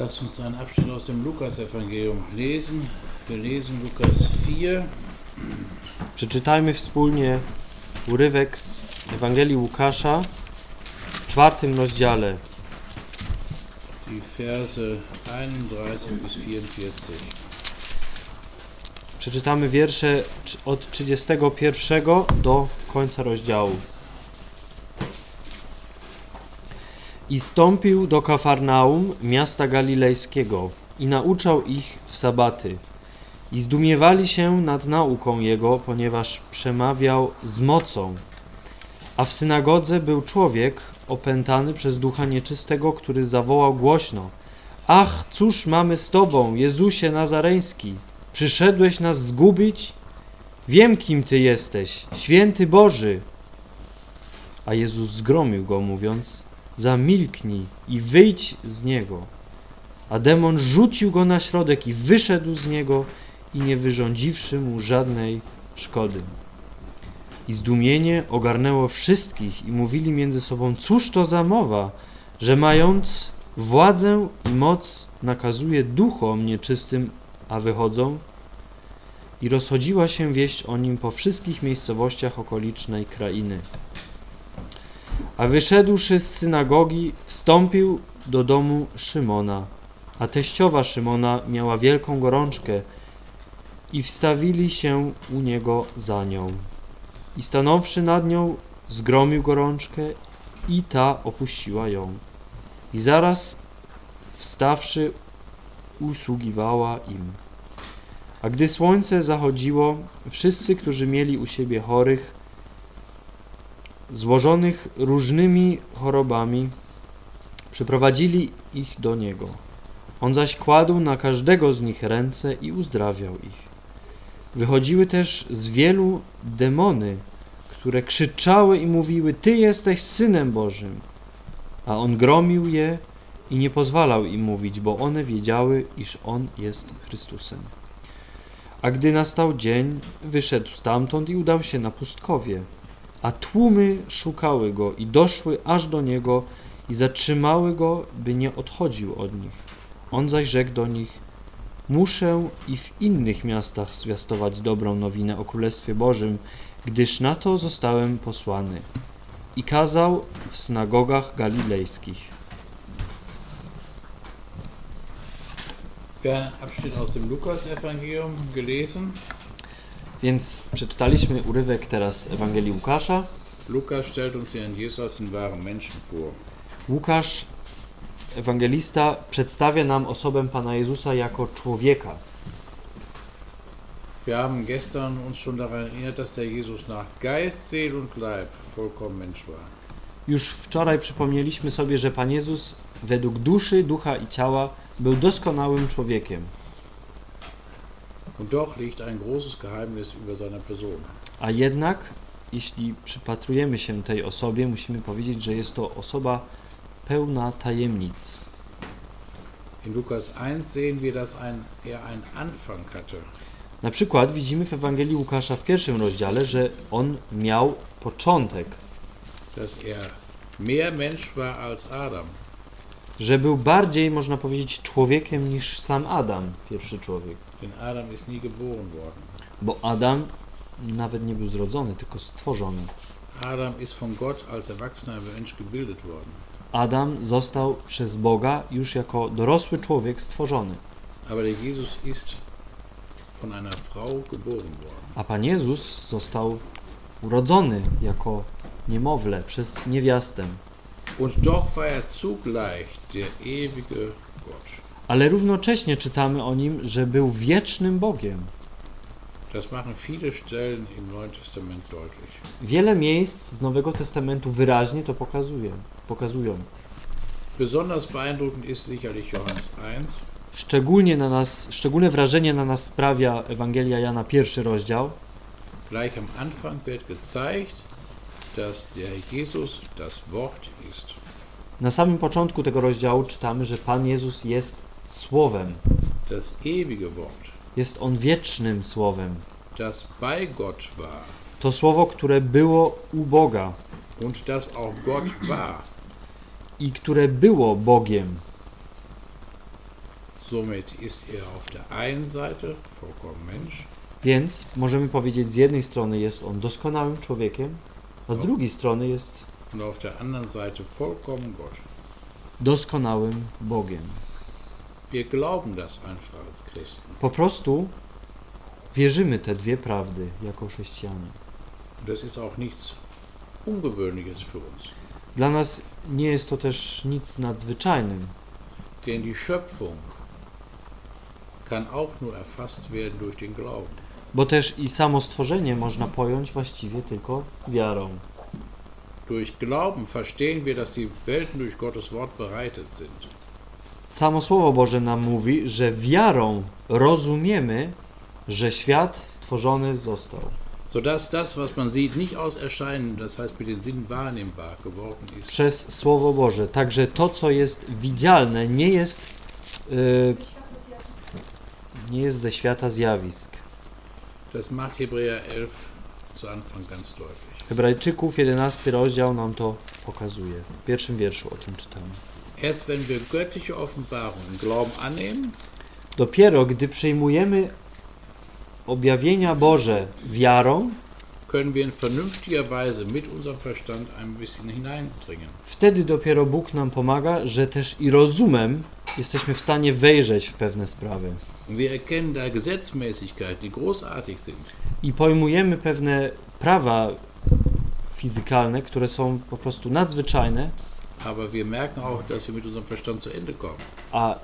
Lass uns einen Abschnitt aus dem Lukas-Evangelium lesen. Wir lesen Lukas 4, Przeczytajmy wspólnie urywek z Ewangelii Łukasza w czwartym rozdziale, die Verse 31 bis 44. Przeczytamy wiersze od 31 do końca rozdziału. I stąpił do Kafarnaum, miasta galilejskiego, i nauczał ich w sabaty. I zdumiewali się nad nauką jego, ponieważ przemawiał z mocą. A w synagodze był człowiek opętany przez ducha nieczystego, który zawołał głośno: Ach, cóż mamy z tobą, Jezusie Nazareński? Przyszedłeś nas zgubić? Wiem, kim Ty jesteś, święty Boży. A Jezus zgromił go, mówiąc: Zamilknij i wyjdź z niego. A demon rzucił go na środek i wyszedł z niego, i nie wyrządziwszy mu żadnej szkody. I zdumienie ogarnęło wszystkich, i mówili między sobą: Cóż to za mowa, że mając władzę i moc nakazuje duchom nieczystym, a wychodzą? I rozchodziła się wieść o nim po wszystkich miejscowościach okolicznej krainy. A wyszedłszy z synagogi, wstąpił do domu Szymona. A teściowa Szymona miała wielką gorączkę i wstawili się u niego za nią. I stanąwszy nad nią, zgromił gorączkę i ta opuściła ją. I zaraz wstawszy, usługiwała im. A gdy słońce zachodziło, wszyscy, którzy mieli u siebie chorych, złożonych różnymi chorobami, przyprowadzili ich do niego. On zaś kładł na każdego z nich ręce i uzdrawiał ich. Wychodziły też z wielu demony, które krzyczały i mówiły: Ty jesteś synem Bożym. A on gromił je i nie pozwalał im mówić, bo one wiedziały, iż on jest Chrystusem. A gdy nastał dzień, wyszedł stamtąd i udał się na pustkowie. A tłumy szukały go i doszły aż do niego i zatrzymały go, by nie odchodził od nich. On zaś rzekł do nich: Muszę i w innych miastach zwiastować dobrą nowinę o Królestwie Bożym, gdyż na to zostałem posłany. I kazał w synagogach galilejskich. Wir haben einen Abschnitt aus dem Lukas-Evangelium gelesen. Więc przeczytaliśmy urywek teraz z Ewangelii Łukasza. Lukas stellt uns den Jesus den wahren Menschen vor. Łukasz, ewangelista, przedstawia nam osobę Pana Jezusa jako człowieka. Wir haben gestern uns schon daran erinnert, dass der Jesus nach Geist, Seele und Leib vollkommen Mensch war. Już wczoraj przypomnieliśmy sobie, że Pan Jezus według duszy, ducha i ciała był doskonałym człowiekiem. Und doch liegt ein großes Geheimnis über seiner Person. A jednak, jeśli przypatrujemy się tej osobie, musimy powiedzieć, że jest to osoba pełna tajemnic. In Lukas 1 sehen wir, dass ein, er einen Anfang hatte. Na przykład widzimy w Ewangelii Łukasza w pierwszym rozdziale, że on miał początek, dass er mehr Mensch war als Adam. że był bardziej, można powiedzieć, człowiekiem niż sam Adam, pierwszy człowiek. Denn Adam ist nie geboren worden. Bo Adam nawet nie był zrodzony, tylko stworzony. Adam ist von Gott als erwachsener Mensch gebildet worden. Adam został przez Boga już jako dorosły człowiek stworzony. Aber der Jesus ist von einer Frau geboren worden. A Pan Jezus został urodzony jako niemowlę przez niewiastę. Und doch war er zugleich der ewige Gott. Ale równocześnie czytamy o nim, że był wiecznym Bogiem. Das machen viele Stellen im Neuen Testament deutlich. Wiele miejsc z Nowego Testamentu wyraźnie to pokazuje, pokazują. Besonders beeindruckend ist sicherlich Johannes 1, Szczególnie na nas, szczególne wrażenie na nas sprawia Ewangelia Jana, pierwszy rozdział. Gleich am Anfang wird gezeigt, dass der Jesus das Wort ist. Na samym początku tego rozdziału czytamy, że Pan Jezus jest Słowem. Das ewige Wort, Jest On wiecznym Słowem. das bei Gott war To Słowo, które było u Boga und das auch Gott war. i które było Bogiem. Somit ist er auf der einen Seite vollkommen Mensch, Więc możemy powiedzieć, z jednej strony jest on doskonałym człowiekiem, a z No. drugiej strony jest und auf der anderen Seite vollkommen Gott. doskonałym Bogiem. Po prostu wierzymy te dwie prawdy jako chrześcijanie. Und das ist auch nichts Ungewöhnliches für uns. Dla nas nie jest to też nic nadzwyczajnym, Denn die Schöpfung kann auch nur erfasst werden durch den Glauben. bo też i samo stworzenie można pojąć właściwie tylko wiarą. Durch Glauben verstehen wir, dass die Welten durch Gottes Wort bereitet sind. Samo Słowo Boże nam mówi, że wiarą rozumiemy, że świat stworzony został. Sodass das, was man sieht, nicht aus Erscheinen, das heißt mit den Sinnen wahrnehmbar geworden ist. Przez Słowo Boże. Także to, co jest widzialne, nie jest, y, nie jest ze świata zjawisk. Das macht Hebräer 11 zu Anfang ganz deutlich. Hebrajczyków 11 rozdział nam to pokazuje. W pierwszym wierszu o tym czytamy. Dopiero gdy przyjmujemy objawienia Boże wiarą, können wir in vernünftiger Weise mit unserem Verstand ein bisschen hineindringen. wtedy dopiero Bóg nam pomaga, że też i rozumem jesteśmy w stanie wejrzeć w pewne sprawy. I pojmujemy pewne prawa fizykalne, które są po prostu nadzwyczajne, Aber wir merken auch, dass wir mit unserem Verstand zu Ende kommen. a,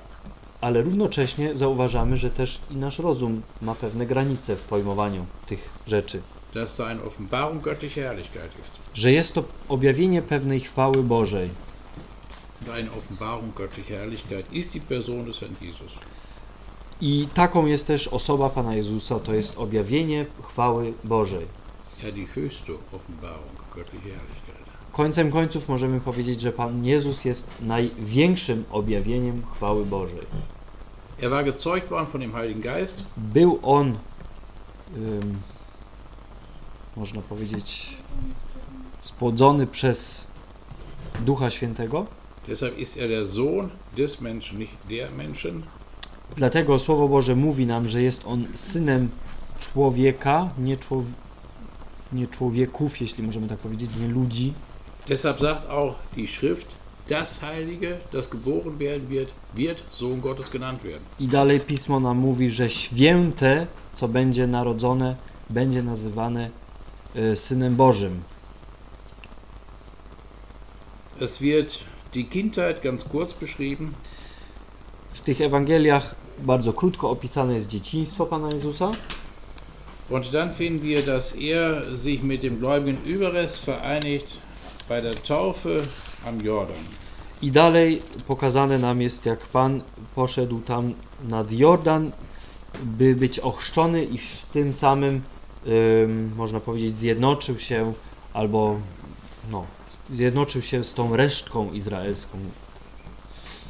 ale równocześnie zauważamy, że też i nasz rozum ma pewne granice w pojmowaniu tych rzeczy. Dass da eine Offenbarung göttlicher Herrlichkeit ist. Że jest to objawienie pewnej chwały Bożej. Und eine Offenbarung göttlicher Herrlichkeit ist die Person des Herrn Jesus. I taką jest też osoba Pana Jezusa, to jest objawienie chwały Bożej. Ja, die höchste Offenbarung göttlicher Herrlichkeit. Końcem końców możemy powiedzieć, że Pan Jezus jest największym objawieniem chwały Bożej. Er war gezeugt worden von dem Heiligen Geist Był On, ym, można powiedzieć, spłodzony przez Ducha Świętego. Deshalb ist er der Sohn des Menschen, nicht der Menschen. Dlatego Słowo Boże mówi nam, że jest On synem człowieka, nie, człow nie człowieków, jeśli możemy tak powiedzieć, nie ludzi. Deshalb sagt auch die Schrift, das Heilige, das geboren werden wird, wird Sohn Gottes genannt werden. I dalej Pismo nam mówi, że święte, co będzie narodzone, będzie nazywane y, Synem Bożym. Es wird die Kindheit ganz kurz beschrieben. W tych Ewangeliach bardzo krótko opisane jest dzieciństwo Pana Jezusa. Und dann finden wir, dass er sich mit dem gläubigen Überrest vereinigt bei der Taufe am Jordan. I dalej pokazane nam jest, jak Pan poszedł tam nad Jordan, by być ochrzczony i w tym samym, ym, można powiedzieć, zjednoczył się, albo no, zjednoczył się z tą resztką izraelską.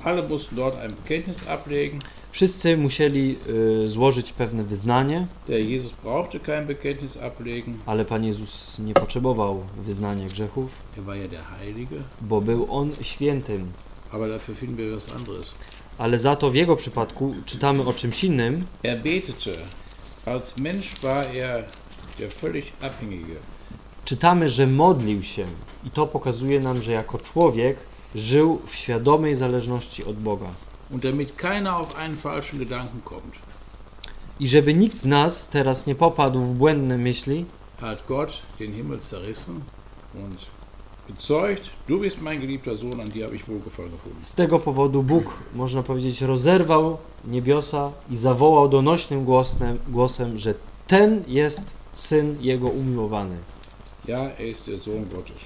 Alle mussten dort ein Bekenntnis ablegen. Wszyscy musieli y, złożyć pewne wyznanie, Der Jesus brauchte kein Bekenntnis ablegen. ale Pan Jezus nie potrzebował wyznania grzechów, Er war ja der Heilige. bo był On świętym. Aber dafür finden wir was anderes. Ale za to w Jego przypadku czytamy o czymś innym, Er betete. Als Mensch war er der völlig Abhängige. czytamy, że modlił się i to pokazuje nam, że jako człowiek żył w świadomej zależności od Boga. Und damit keiner auf einen falschen Gedanken kommt, I żeby nikt z nas teraz nie popadł w błędne myśli, hat Gott den Himmel zerrissen und bezeugt, du bist mein geliebter Sohn, an dir habe ich Wohlgefallen gefunden. z tego powodu Bóg, można powiedzieć, rozerwał niebiosa i zawołał donośnym głosem, głosem że ten jest Syn Jego umiłowany. Ja, er ist der Sohn Gottes.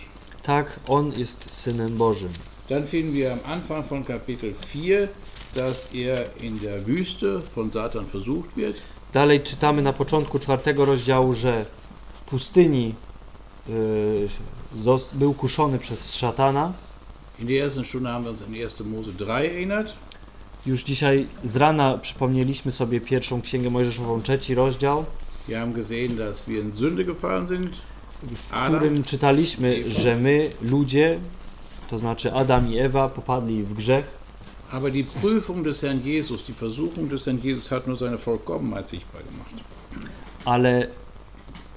Tak, On jest Synem Bożym. Dann finden wir am Anfang von Kapitel 4, dass er in der Wüste von Satan versucht wird. Dalej czytamy na początku czwartego rozdziału, że w pustyni y, był kuszony przez szatana. In der ersten Stunde haben wir uns an 1. Mose 3 erinnert. Już dzisiaj z rana przypomnieliśmy sobie pierwszą księgę Mojżeszową, trzeci rozdział, Wir haben gesehen, dass wir in Sünde gefallen sind. w którym czytaliśmy, że my, ludzie, to znaczy Adam i Ewa, popadli w grzech. Aber die Prüfung des Herrn Jesus, die Versuchung des Herrn Jesus hat nur seine Vollkommenheit sichtbar gemacht. Ale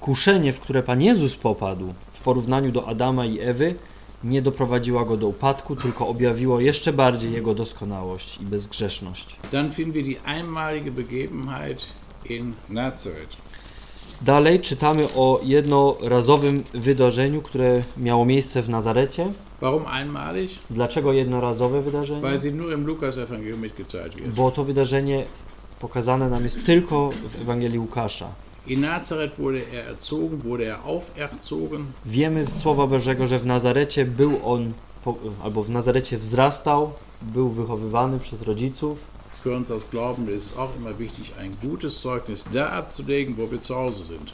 kuszenie, w które Pan Jezus popadł w porównaniu do Adama i Ewy, nie doprowadziła go do upadku, tylko objawiło jeszcze bardziej jego doskonałość i bezgrzeszność. Dann finden wir die einmalige Begebenheit in Nazareth. Dalej czytamy o jednorazowym wydarzeniu, które miało miejsce w Nazarecie. Warum einmalig? Dlaczego jednorazowe wydarzenie? Weil sie nur im Lukas-Evangelium mitgeteilt wird. Bo to wydarzenie pokazane nam jest tylko w Ewangelii Łukasza. In Nazareth wurde er erzogen, wurde er auferzogen. Wiemy z Słowa Bożego, że w Nazarecie był on, albo w Nazarecie wzrastał, był wychowywany przez rodziców. Für uns als Glaubende ist es auch immer wichtig, ein gutes Zeugnis da abzulegen, wo wir zu Hause sind.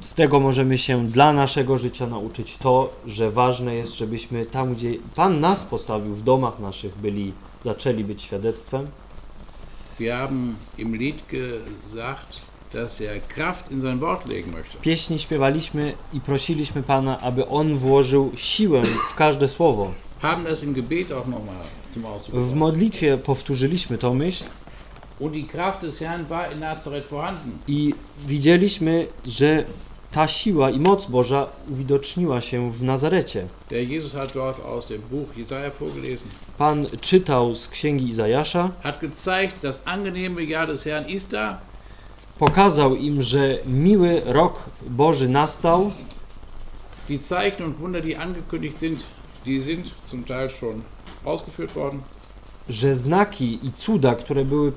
Z tego możemy się dla naszego życia nauczyć to, że ważne jest, żebyśmy tam, gdzie Pan nas postawił, w domach naszych byli, zaczęli być świadectwem. Wir haben im Lied gesagt, dass er Kraft in sein Wort legen möchte. W pieśni śpiewaliśmy i prosiliśmy Pana, aby On włożył siłę w każde słowo. Haben das im Gebet auch nochmal W modlitwie powtórzyliśmy tą myśl i widzieliśmy, że ta siła i moc Boża uwidoczniła się w Nazarecie. Pan czytał z księgi Izajasza, pokazał im, że miły rok Boży nastał, Die Zeichen und Wunder, die angekündigt sind, die sind zum Teil schon. Że znaki i cuda, które były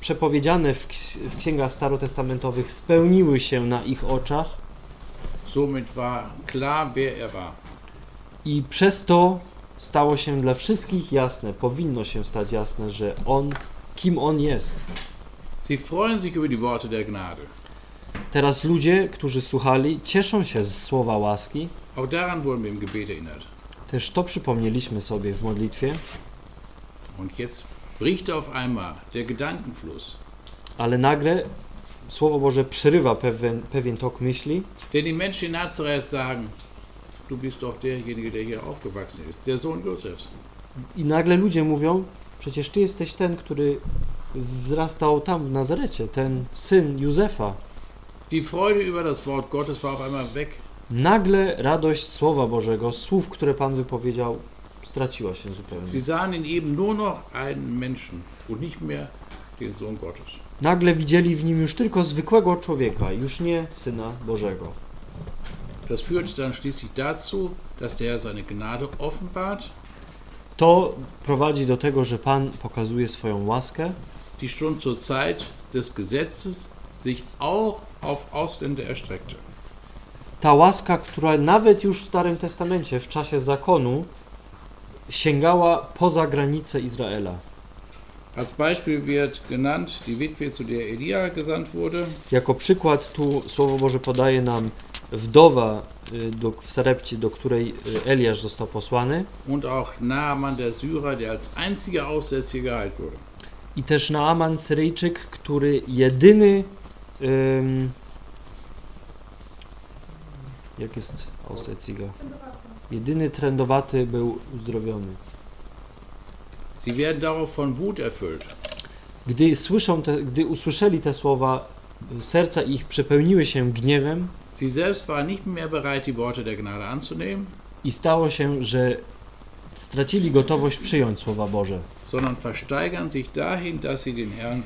przepowiedziane w, w księgach starotestamentowych, spełniły się na ich oczach Somit war klar, wer er war. i przez to stało się dla wszystkich jasne, powinno się stać jasne, że On, kim On jest. Sie freuen sich über die Worte der Gnade. Teraz ludzie, którzy słuchali, cieszą się z słowa łaski. Auch daran wurden wir im Gebet erinnert. Też to przypomnieliśmy sobie w modlitwie, Und jetzt bricht auf einmal der Gedankenfluss. ale nagle Słowo Boże przerywa pewien, pewien tok myśli, Denn die Menschen in Nazareth sagen, du bist doch derjenige, der hier aufgewachsen ist, der Sohn Josefs. i nagle ludzie mówią: Przecież ty jesteś ten, który wzrastał tam w Nazarecie, ten syn Józefa. Die Freude über das Wort Gottes war auf einmal weg. Nagle radość Słowa Bożego, słów, które Pan wypowiedział, straciła się zupełnie. Sie sahen in ihm nur noch einen Menschen und nicht mehr den Sohn Gottes. Nagle widzieli w nim już tylko zwykłego człowieka, już nie syna Bożego. Das führt dann schließlich dazu, dass der seine Gnade offenbart, To prowadzi do tego, że Pan pokazuje swoją łaskę, die schon zur Zeit des Gesetzes sich auch auf Ausländer erstreckte. Ta łaska, która nawet już w Starym Testamencie, w czasie zakonu, sięgała poza granice Izraela. Als Beispiel wird genannt die Witwe, zu der Elia gesandt wurde, Jako przykład tu Słowo Boże podaje nam wdowa y, do, w Sarepcie, do której y, Eliasz został posłany und auch Naaman der Syrer, der als einziger Aussätziger geheilt wurde. i też Naaman Syryjczyk, który jedyny jak jest Aussätziger? Jedyny trędowaty był uzdrowiony. Sie werden darauf von Wut erfüllt. Gdy, słyszą te, gdy usłyszeli te słowa, y, serca ich przepełniły się gniewem Sie selbst waren nicht mehr bereit, die Worte der Gnade anzunehmen, i stało się, że stracili gotowość przyjąć słowa Boże. sondern versteigern sich dahin, dass sie den Herrn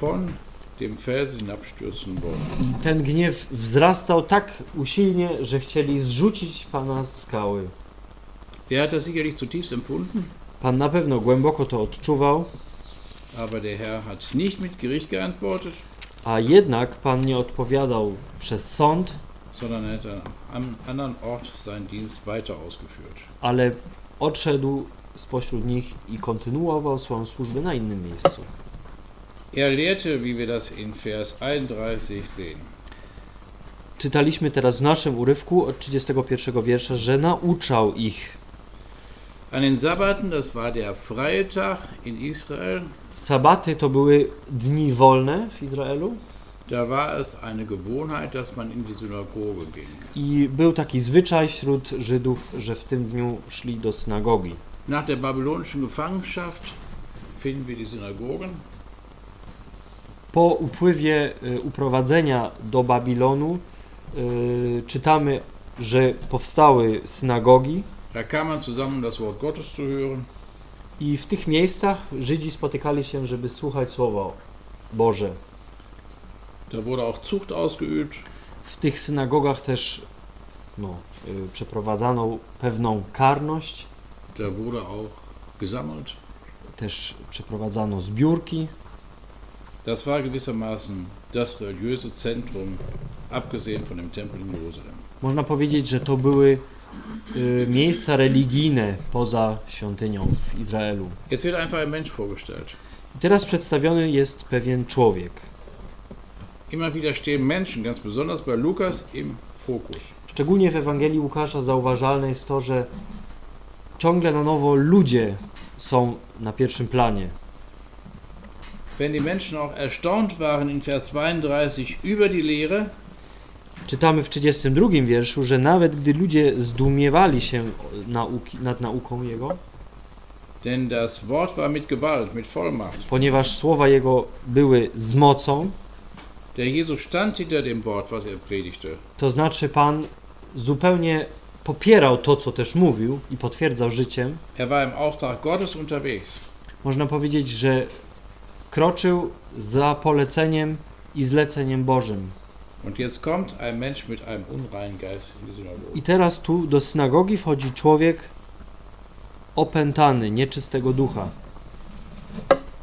von dem Felsen hinabstürzen wollen. I ten gniew wzrastał tak usilnie, że chcieli zrzucić Pana z skały. Der hat das sicherlich zutiefst empfunden, Pan na pewno głęboko to odczuwał, aber der Herr hat nicht mit Gericht geantwortet, a jednak Pan nie odpowiadał przez sąd, sondern er hat an einem anderen Ort seinen Dienst weiter ausgeführt. ale odszedł spośród nich i kontynuował swoją służbę na innym miejscu. Er lehrte, wie wir das in Vers 31 sehen. Czytaliśmy teraz w naszym urywku od 31 wiersza, że nauczał ich. An den Sabbaten, das war der freie Tag in Israel, Sabaty to były dni wolne w Izraelu da war es eine Gewohnheit, dass man in die Synagoge ging. i był taki zwyczaj wśród Żydów, że w tym dniu szli do synagogi. Nach der babylonischen Gefangenschaft finden wir die Synagogen. Po upływie y, uprowadzenia do Babilonu y, czytamy, że powstały synagogi Da kam man zusammen, das Wort Gottes zu hören. i w tych miejscach Żydzi spotykali się, żeby słuchać Słowa Boże. Da wurde auch Zucht ausgeübt. W tych synagogach też no, y, przeprowadzano pewną karność, Da wurde auch gesammelt. też przeprowadzano zbiórki. Das war gewissermaßen das religiöse Zentrum, abgesehen von dem Tempel in Jerusalem. Można powiedzieć, że to były y, miejsca religijne poza świątynią w Izraelu. Jetzt wird einfach ein Mensch vorgestellt. I teraz przedstawiony jest pewien człowiek. Immer wieder stehen Menschen, ganz besonders bei Lukas, im Fokus. Szczególnie w Ewangelii Łukasza zauważalne jest to, że ciągle na nowo ludzie są na pierwszym planie. Wenn die Menschen auch erstaunt waren in Vers 32 über die Lehre, Czytamy w 32 wierszu, że nawet gdy ludzie zdumiewali się nauki, nad nauką Jego, denn das Wort war mit Gewalt, mit Vollmacht. ponieważ słowa Jego były z mocą, Der Jesus stand hinter dem Wort, was er predigte. to znaczy Pan zupełnie popierał to, co też mówił i potwierdzał życiem. Er war im Auftrag Gottes unterwegs. Można powiedzieć, że kroczył za poleceniem i zleceniem Bożym. I teraz tu do synagogi wchodzi człowiek opętany, nieczystego ducha.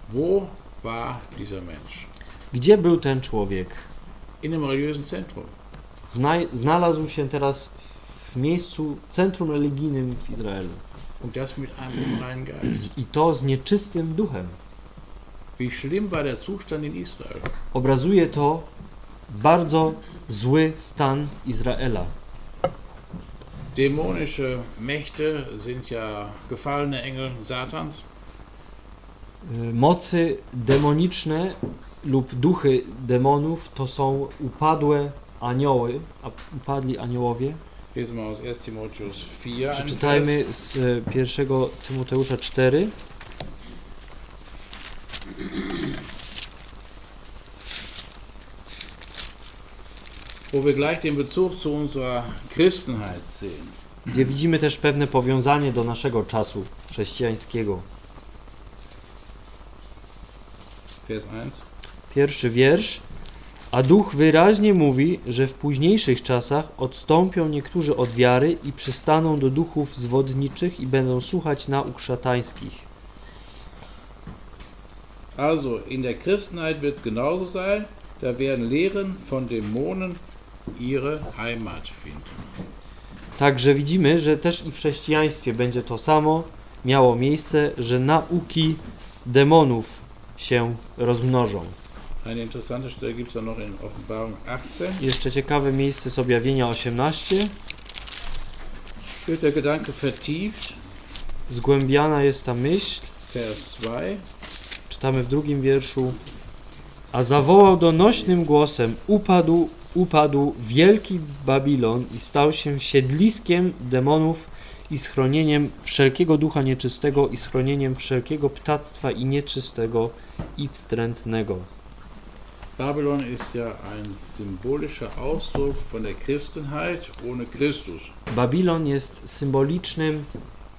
Wo war dieser Mensch? Gdzie był ten człowiek? In einem religiösen Zentrum. Znaj- znalazł się teraz w miejscu centrum religijnym w Izraelu. I to z nieczystym duchem. Obrazuje to bardzo zły stan Izraela. Dämonische Mächte sind ja gefallene Engel Satans. Y, Mocy demoniczne lub duchy demonów to są upadłe anioły, upadli aniołowie. Lesen wir aus 1 Timotheus 4. einen Vers. Przeczytajmy z y, 1 Tymoteusza 4. wo wir gleich den Bezug zu unserer Christenheit sehen. gdzie widzimy też pewne powiązanie do naszego czasu chrześcijańskiego. Vers 1. Pierwszy wiersz. A duch wyraźnie mówi, że w późniejszych czasach odstąpią niektórzy od wiary i przystaną do duchów zwodniczych i będą słuchać nauk szatańskich. Also, in der Christenheit wird es genauso sein. Da werden Lehren von Dämonen ihre Heimat finden. Także widzimy, że też i w chrześcijaństwie będzie to samo miało miejsce, że nauki demonów się rozmnożą. Eine interessante Stelle gibt es noch in Offenbarung 18. Jeszcze ciekawe miejsce z objawienia 18. Wird der Gedanke vertieft. Zgłębiana jest ta myśl. Vers 2. Czytamy w drugim wierszu. A zawołał donośnym głosem: Upadł, upadł wielki Babilon i stał się siedliskiem demonów i schronieniem wszelkiego ducha nieczystego i schronieniem wszelkiego ptactwa i nieczystego i wstrętnego. Babylon ist ja ein symbolischer Ausdruck von der Christenheit ohne Christus. Babilon jest symbolicznym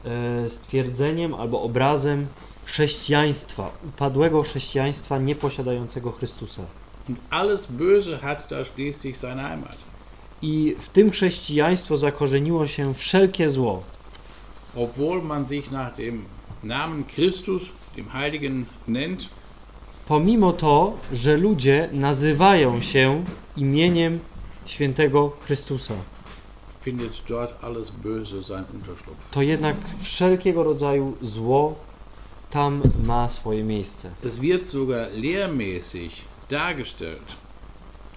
e, stwierdzeniem albo obrazem chrześcijaństwa, upadłego chrześcijaństwa nieposiadającego Chrystusa. Alles Böse hat da schließlich seine Heimat. I w tym chrześcijaństwo zakorzeniło się wszelkie zło. Obwohl man sich nach dem Namen Christus, dem Heiligen, nennt, Pomimo to, że ludzie nazywają się imieniem świętego Chrystusa, to jednak wszelkiego rodzaju zło tam ma swoje miejsce. Es wird sogar lehrmäßig dargestellt.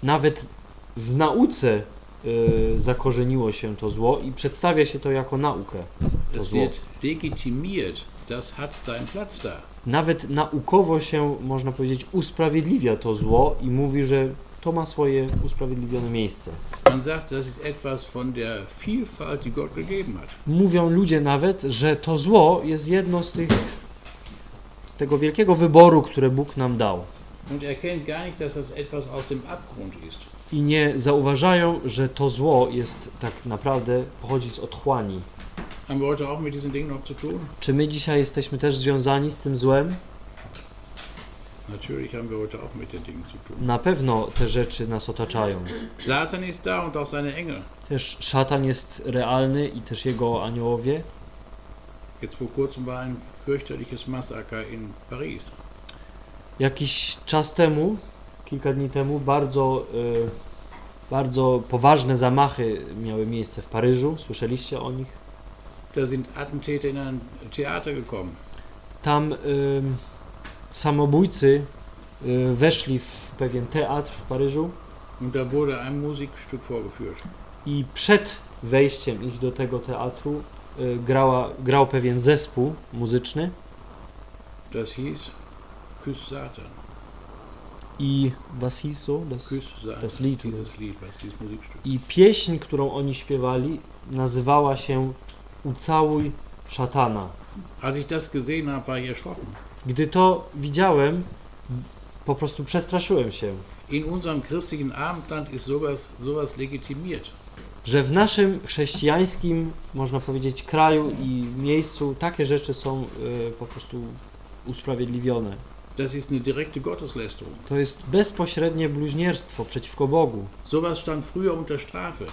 Nawet w nauce y, zakorzeniło się to zło i przedstawia się to jako naukę. To Es zło. wird legitimiert. Das hat seinen Platz da. Nawet naukowo się, można powiedzieć, usprawiedliwia to zło i mówi, że to ma swoje usprawiedliwione miejsce. Man sagt, das ist etwas von der Vielfalt, die Gott gegeben hat. Mówią ludzie nawet, że to zło jest jedno z tych tego wielkiego wyboru, które Bóg nam dał. ist. I nie zauważają, że to zło jest tak naprawdę pochodzi z otchłani. Czy my dzisiaj jesteśmy też związani z tym złem? Na pewno te rzeczy nas otaczają. Satan ist da und auch seine Engel. Też szatan jest realny i też jego aniołowie. Jetzt vor kurzem war ein fürchterliches Massaker in Paris. Jakiś czas temu, kilka dni temu, bardzo, y, bardzo poważne zamachy miały miejsce w Paryżu. Słyszeliście o nich? Da sind Attentäter in ein Theater gekommen. Tam y, samobójcy y, weszli w pewien teatr w Paryżu Und da wurde ein Musikstück vorgeführt. i przed wejściem ich do tego teatru grała, grał pewien zespół muzyczny Das hieß Küss Satan. i was hieß so? Das, Küss Satan. Das Lied, Dieses Lied, was dieses Musikstück. I pieśń, którą oni śpiewali, nazywała się Ucałuj szatana. Als ich das gesehen habe, war ich erschrocken. Gdy to widziałem, po prostu przestraszyłem się, In unserem christlichen Abendland ist sowas, sowas legitimiert. Że w naszym chrześcijańskim, można powiedzieć, kraju i miejscu takie rzeczy są y, po prostu usprawiedliwione. Das ist eine direkte Gotteslästerung. To jest bezpośrednie bluźnierstwo przeciwko Bogu. Sowas stand früher unter Strafe.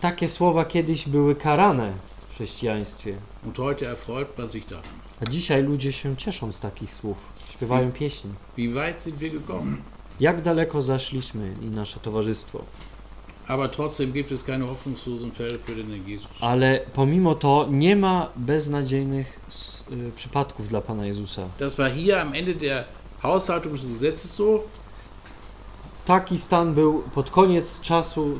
Takie słowa kiedyś były karane w chrześcijaństwie, Und heute erfreut man sich daran. a dzisiaj ludzie się cieszą z takich słów, śpiewają pieśni. Wie weit sind wir gekommen? Jak daleko zaszliśmy i nasze towarzystwo. Aber trotzdem gibt es keine hoffnungslosen Fälle für den Jesus. Ale pomimo to nie ma beznadziejnych y, przypadków dla Pana Jezusa. Das war hier am Ende der Haushaltung des Gesetzes so. Taki stan był pod koniec czasu,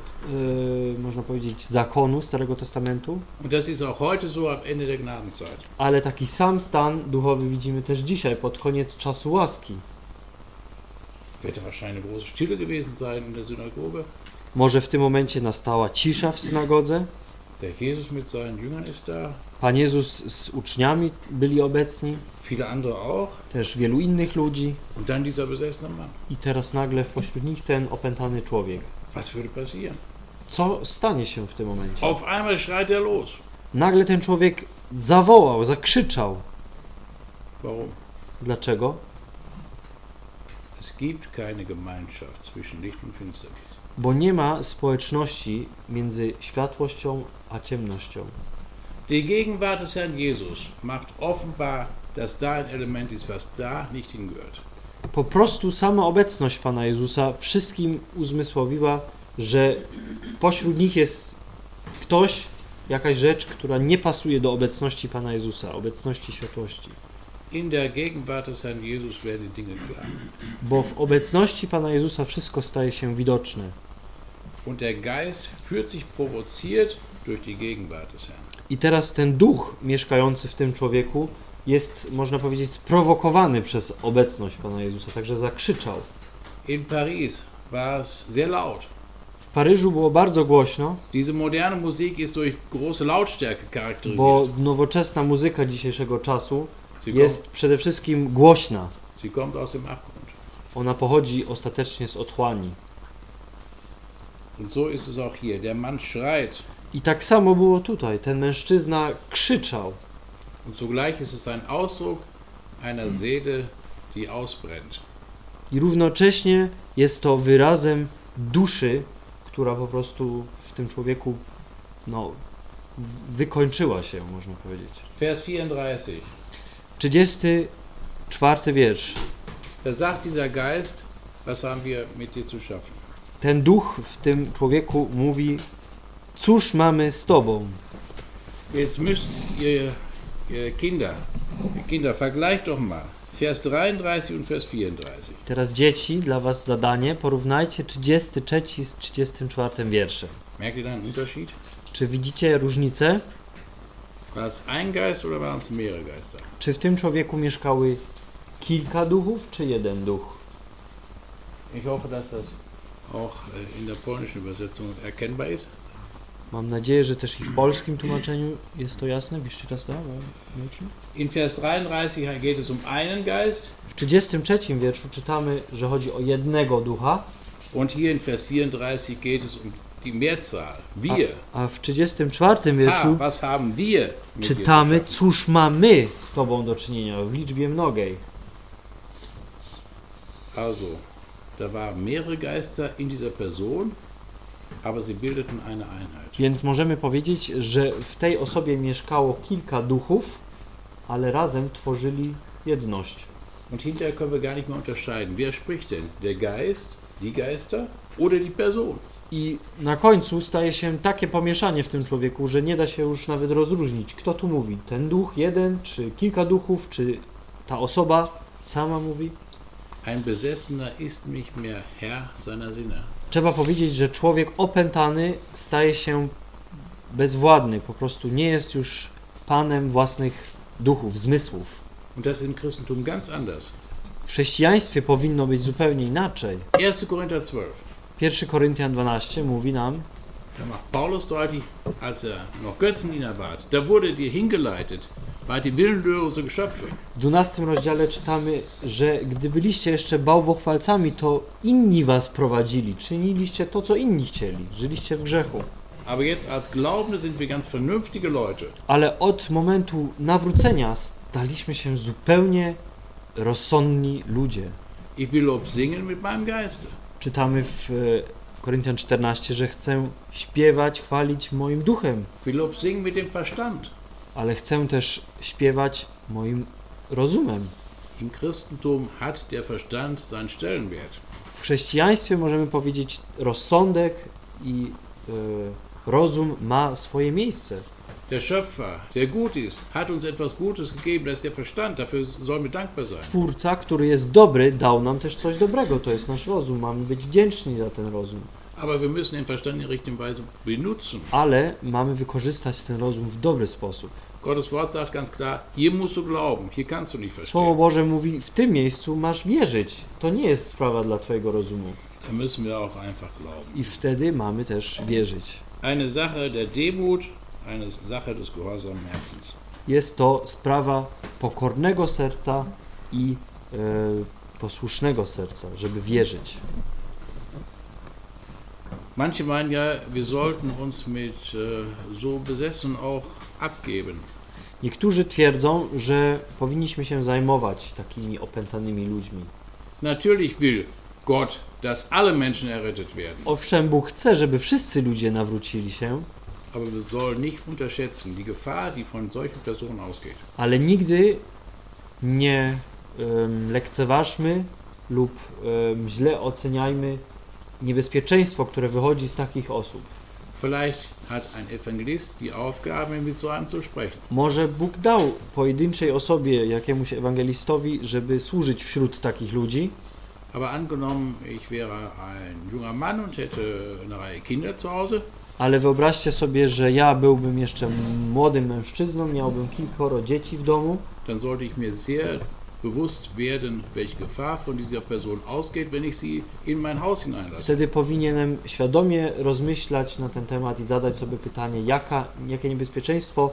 y, można powiedzieć, zakonu Starego Testamentu, Und das ist auch heute so am Ende der Gnadenzeit. ale taki sam stan duchowy widzimy też dzisiaj, pod koniec czasu łaski. Wird wahrscheinlich eine große Stille gewesen sein in der Synagoge. Może w tym momencie nastała cisza w synagodze. Pan Jezus z uczniami byli obecni, też wielu innych ludzi i teraz nagle wpośród nich ten opętany człowiek. Co stanie się w tym momencie? Er. Nagle ten człowiek zawołał, zakrzyczał. Dlaczego? Es gibt keine Gemeinschaft zwischen Licht und Finsternis. Bo nie ma społeczności między światłością a ciemnością. Die Gegenwart des Herrn Jesus macht offenbar, dass da ein Element ist, was da nicht hingehört. Po prostu sama obecność Pana Jezusa wszystkim uzmysłowiła, że pośród nich jest ktoś, jakaś rzecz, która nie pasuje do obecności Pana Jezusa, obecności światłości. In der Gegenwart des Herrn Jesus werden die Dinge klar. Bo w obecności Pana Jezusa wszystko staje się widoczne. Und der Geist fühlt sich provoziert durch die Gegenwart des Herrn. I teraz ten duch mieszkający w tym człowieku jest, można powiedzieć, sprowokowany przez obecność Pana Jezusa, także zakrzyczał. In Paris war es sehr laut. W Paryżu było bardzo głośno, Diese moderne Musik ist durch große Lautstärke charakterisiert. bo nowoczesna muzyka dzisiejszego czasu sie, jest przede wszystkim głośna. kommt, sie kommt aus dem Abgrund. Ona pochodzi ostatecznie z otchłani. Und so ist es auch hier. Der Mann schreit I tak samo było tutaj. Ten mężczyzna krzyczał. und zugleich ist es ein Ausdruck einer Seele, die ausbrennt. I równocześnie jest to wyrazem duszy, która po prostu w tym człowieku no, wykończyła się, można powiedzieć. Vers 34. 34 wiersz. Da sagt dieser Geist, was haben wir mit dir zu schaffen? Ten duch w tym człowieku mówi: Cóż mamy z tobą? Jetzt müsst ihr, ihr Kinder, ihr Kinder, vergleicht doch mal. Vers 33 und Vers 34. Teraz dzieci, dla was zadanie. Porównajcie 33 z 34 wierszem. Merkt ihr da einen Unterschied? Czy widzicie różnicę? War es ein Geist oder waren es mehrere Geister? Czy w tym człowieku mieszkały kilka duchów, czy jeden duch? Ich hoffe, dass das auch äh, in der polnischen Übersetzung erkennbar ist. Mam nadzieję, że też i w polskim tłumaczeniu jest to jasne. Wiszcie das da? In Vers 33 geht es um einen Geist W 33 wierszu czytamy, że chodzi o jednego ducha, und hier in Vers 34 geht es um die Mehrzahl. Wir. a w 34 Ha, wierszu was haben wir? czytamy, cóż mamy z Tobą do czynienia w liczbie mnogiej. Also, da waren mehrere Geister in dieser Person, aber sie bildeten eine Einheit. Więc możemy powiedzieć, że w tej osobie mieszkało kilka duchów, ale razem tworzyli jedność. Und hinterher können wir gar nicht mehr unterscheiden. Wer spricht denn? Der Geist, die Geister oder die Person? I na końcu staje się takie pomieszanie w tym człowieku, że nie da się już nawet rozróżnić, kto tu mówi. Ten duch jeden, czy kilka duchów, czy ta osoba sama mówi. Ein Besessener ist nicht mehr Herr seiner Sinne. Trzeba powiedzieć, że człowiek opętany staje się bezwładny, po prostu nie jest już panem własnych duchów, zmysłów. Und das im Christentum ganz anders. W chrześcijaństwie powinno być zupełnie inaczej. 1. Korinther 12. 1 Koryntian 12 mówi nam, Da macht Paulus deutlich, als er noch Götzendiener war, da wurdet ihr hingeleitet, w 12 rozdziale czytamy, że gdy byliście jeszcze bałwochwalcami, to inni was prowadzili, czyniliście to, co inni chcieli, żyliście w grzechu. Ale od momentu nawrócenia staliśmy się zupełnie rozsądni ludzie. Ich will singen mit meinem Geiste. Czytamy w e, Koryntian 14, że chcę śpiewać, chwalić moim duchem, will singen mit dem Verstand. Ale chcę też śpiewać moim rozumem. Im Christentum hat der Verstand seinen Stellenwert. W chrześcijaństwie możemy powiedzieć rozsądek i e, rozum ma swoje miejsce. Der Schöpfer, der gut ist, hat uns etwas Gutes gegeben, das ist der Verstand. Dafür sollen wir dankbar sein. Stwórca, który jest dobry, dał nam też coś dobrego. To jest nasz rozum. Mamy być wdzięczni za ten rozum. Aber wir müssen den Verstand in der richtigen Weise benutzen. Ale mamy wykorzystać ten rozum w dobry sposób. Gottes Wort sagt ganz klar, hier musst du glauben, hier kannst du nicht Słowo verstehen. Boże mówi, w tym miejscu masz wierzyć. To nie jest sprawa dla Twojego rozumu. Da müssen wir auch einfach glauben. I wtedy mamy też wierzyć. Eine Sache der Demut, eine Sache des gehorsamen Herzens. Jest to sprawa pokornego serca i e, posłusznego serca, żeby wierzyć. Manche meinen ja, wir sollten uns mit äh, so Besessen auch abgeben. Niektórzy twierdzą, że powinniśmy się zajmować takimi opętanymi ludźmi. Natürlich will Gott, dass alle Menschen errettet werden. Owszem, Bóg chce, żeby wszyscy ludzie nawrócili się, Aber wir sollen nicht unterschätzen die Gefahr, die von solchen Personen ausgeht. ale nigdy nie em, lekceważmy lub em, źle oceniajmy niebezpieczeństwo, które wychodzi z takich osób. Vielleicht hat ein Evangelist die Aufgabe, mit so einem zu sprechen. Może Bóg dał pojedynczej osobie, jakiemuś ewangelistowi, żeby służyć wśród takich ludzi, Aber angenommen, ich wäre ein junger Mann und hätte eine Reihe Kinder zu Hause, ale wyobraźcie sobie, że ja byłbym jeszcze młodym mężczyzną, miałbym kilkoro dzieci w domu, dann sollte ich mir sehr bewusst werden, welche Gefahr von dieser Person ausgeht, wenn ich sie in mein Haus hineinlasse. wtedy powinienem świadomie rozmyślać na ten temat i zadać sobie pytanie, jaka, jakie niebezpieczeństwo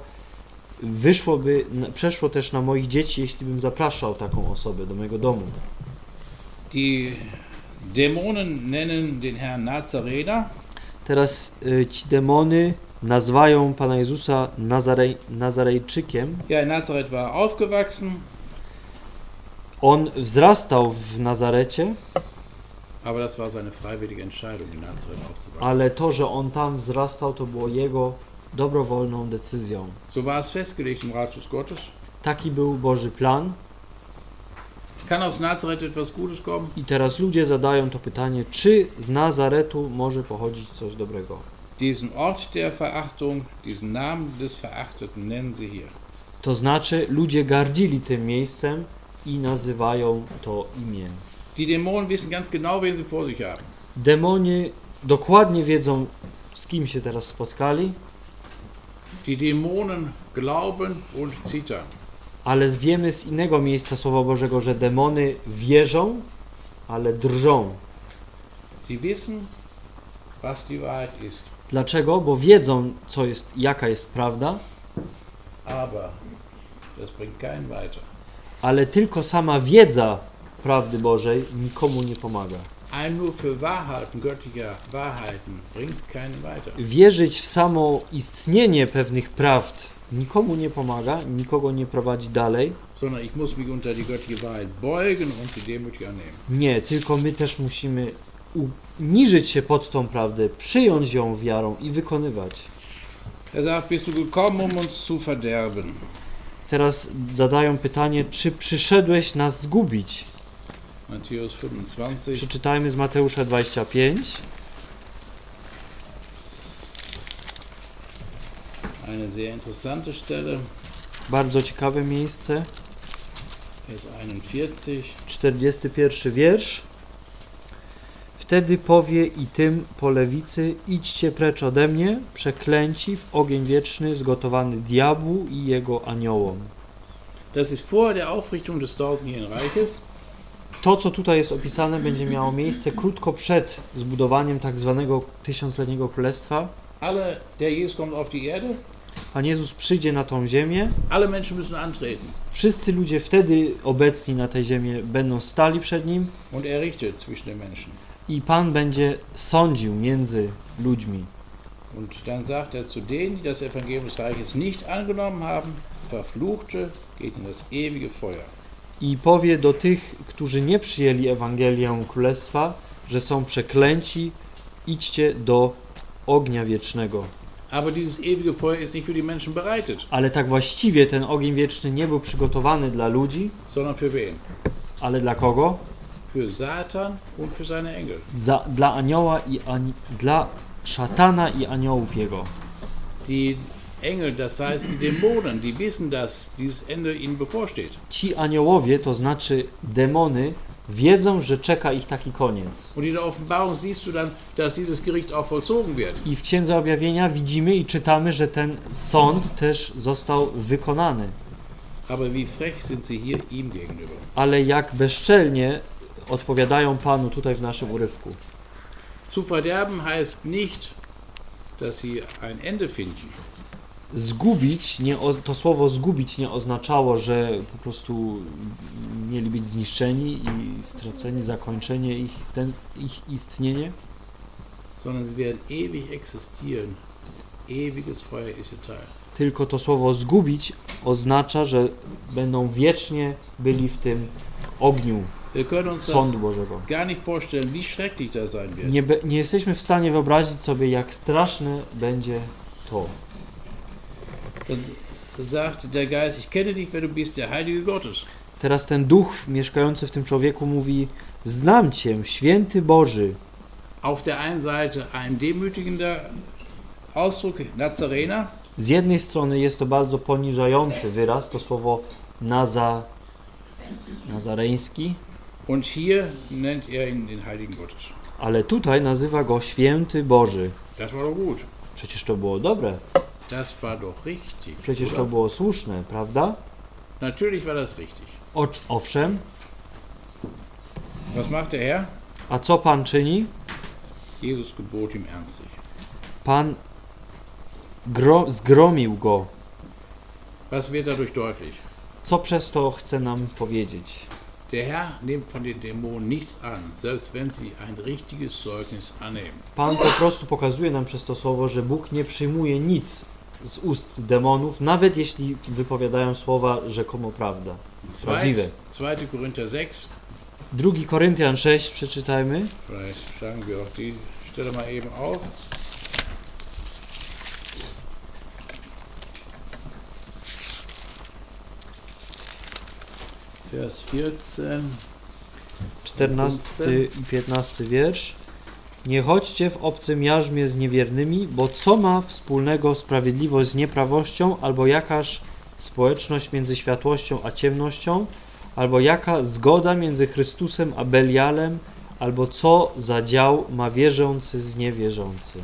wyszłoby, przeszło też na moich dzieci, jeśli bym zapraszał taką osobę do mojego domu. Die Dämonen nennen den Herrn Nazarener Teraz y, ci demony nazwają Pana Jezusa Nazarej, Nazarejczykiem. Ja, in Nazareth war aufgewachsen, On wzrastał w Nazarecie, aber das war seine freiwillige Entscheidung, in Nazareth aufzuwachsen. ale to, że on tam wzrastał, to było jego dobrowolną decyzją. So war es festgelegt im Ratschluss Gottes. Taki był Boży plan. Kann aus Nazareth etwas Gutes kommen? I teraz ludzie zadają to pytanie, czy z Nazaretu może pochodzić coś dobrego? Diesen Ort der Verachtung, diesen Namen des Verachteten nennen sie hier. To znaczy, ludzie gardzili tym miejscem i nazywają to imię. Die Dämonen wissen ganz genau, wen sie vor sich haben. Demoni dokładnie wiedzą, z kim się teraz spotkali, Die Dämonen glauben und zittern. ale wiemy z innego miejsca Słowa Bożego, że demony wierzą, ale drżą. Sie wissen, was die Wahrheit ist. Dlaczego? Bo wiedzą, co jest, jaka jest prawda, Aber das bringt keinen weiter. Ale tylko sama wiedza prawdy Bożej nikomu nie pomaga. Wierzyć w samo istnienie pewnych prawd nikomu nie pomaga, nikogo nie prowadzi dalej. Nie, tylko my też musimy uniżyć się pod tą prawdę, przyjąć ją wiarą i wykonywać. Er sagt, bist du gekommen, um uns zu verderben? Teraz zadają pytanie, czy przyszedłeś nas zgubić? Matthäus 25. Przeczytajmy z Mateusza 25. Eine sehr interessante Stelle, Bardzo ciekawe miejsce. Vers 41. 41 wiersz. Wtedy powie i tym po lewicy: Idźcie precz ode mnie, przeklęci w ogień wieczny, zgotowany diabłu i jego aniołom. Das ist vor der Aufrichtung des Reiches. To, co tutaj jest opisane, będzie miało miejsce krótko przed zbudowaniem tak zwanego tysiącletniego królestwa. Alle, der Jesus kommt auf die Erde, Pan Jezus przyjdzie na tą ziemię. alle Menschen müssen antreten Wszyscy ludzie wtedy obecni na tej ziemi będą stali przed nim und er richtet zwischen den Menschen. I Pan będzie sądził między ludźmi. Und dann sagt er zu denen, die das Evangelium des Reiches nicht angenommen haben, Verfluchte geht in das ewige Feuer. I powie do tych, którzy nie przyjęli Ewangelię Królestwa, że są przeklęci, idźcie do ognia wiecznego. Aber dieses ewige Feuer ist nicht für die Menschen bereitet, Ale tak właściwie ten ogień wieczny nie był przygotowany dla ludzi, sondern für wen? ale dla kogo? Für Satan und für seine Engel. Za, dla anioła i ani, dla szatana i aniołów jego. Die Engel, das heißt die Dämonen, die wissen, dass dieses Ende ihnen bevorsteht. Ci aniołowie, to znaczy demony, wiedzą, że czeka ich taki koniec. Und in der Offenbarung siehst du dann, dass dieses Gericht auch vollzogen wird. I w Księdze Objawienia widzimy i czytamy, że ten sąd też został wykonany. Aber wie frech sind sie hier ihm gegenüber. Ale jak bezczelnie odpowiadają Panu tutaj w naszym urywku. Zu verderben heißt nicht, dass sie ein Ende finden. Zgubić, nie, to słowo zgubić nie oznaczało, że po prostu mieli być zniszczeni i straceni, zakończenie ich, isten- ich istnienie, sondern sie werden ewig existieren. Ewiges Feuer ist ihr Teil. tylko to słowo zgubić oznacza, że będą wiecznie byli w tym ogniu Sądu Bożego. Nie, be- nie jesteśmy w stanie wyobrazić sobie, jak straszne będzie to. Dann sagt der Geist, ich kenne dich, wer du bist, der Heilige Gottes. Teraz ten duch mieszkający w tym człowieku mówi: Znam Cię, święty Boży. Auf der einen Seite ein demütigender Ausdruck, Nazarener, Z jednej strony jest to bardzo poniżający wyraz, to słowo naza, nazareński, und hier nennt er ihn den Heiligen Gottes. ale tutaj nazywa go święty Boży. Das war doch gut. Przecież to było dobre, Das war doch richtig. przecież to oder? było słuszne, prawda? Natürlich war das richtig. Ocz, owszem, Was macht der Herr? a co Pan czyni? Jesus gebot ihm ernstlich. Pan gro, zgromił go. Was wird dadurch deutlich? Co przez to chce nam powiedzieć? Der Herr nimmt von den Dämonen nichts an, selbst wenn sie ein richtiges Zeugnis annehmen. Pan po prostu pokazuje nam przez to słowo, że Bóg nie przyjmuje nic z ust demonów, nawet jeśli wypowiadają słowa rzekomo prawda. Prawdziwe. 2. Korinther 6, 2 Koryntian 6 przeczytajmy. vielleicht schlagen wir auch die Stelle mal eben auf. Vers 14. 14 i 15 wiersz. Nie chodźcie w obcym jarzmie z niewiernymi, bo co ma wspólnego sprawiedliwość z nieprawością, albo jakaż społeczność między światłością a ciemnością, albo jaka zgoda między Chrystusem a Belialem, albo co za dział ma wierzący z niewierzącym.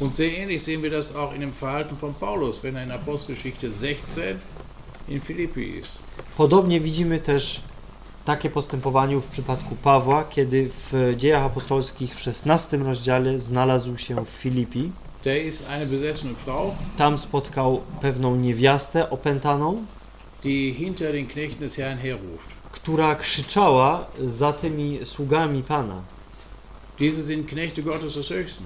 Und sehr ähnlich sehen wir das auch in dem Verhalten von Paulus, wenn er in Apostelgeschichte 16 in Philippi ist. Podobnie widzimy też takie postępowanie w przypadku Pawła, kiedy w dziejach apostolskich w 16 rozdziale znalazł się w Filipi. Tam spotkał pewną niewiastę opętaną, która krzyczała za tymi sługami Pana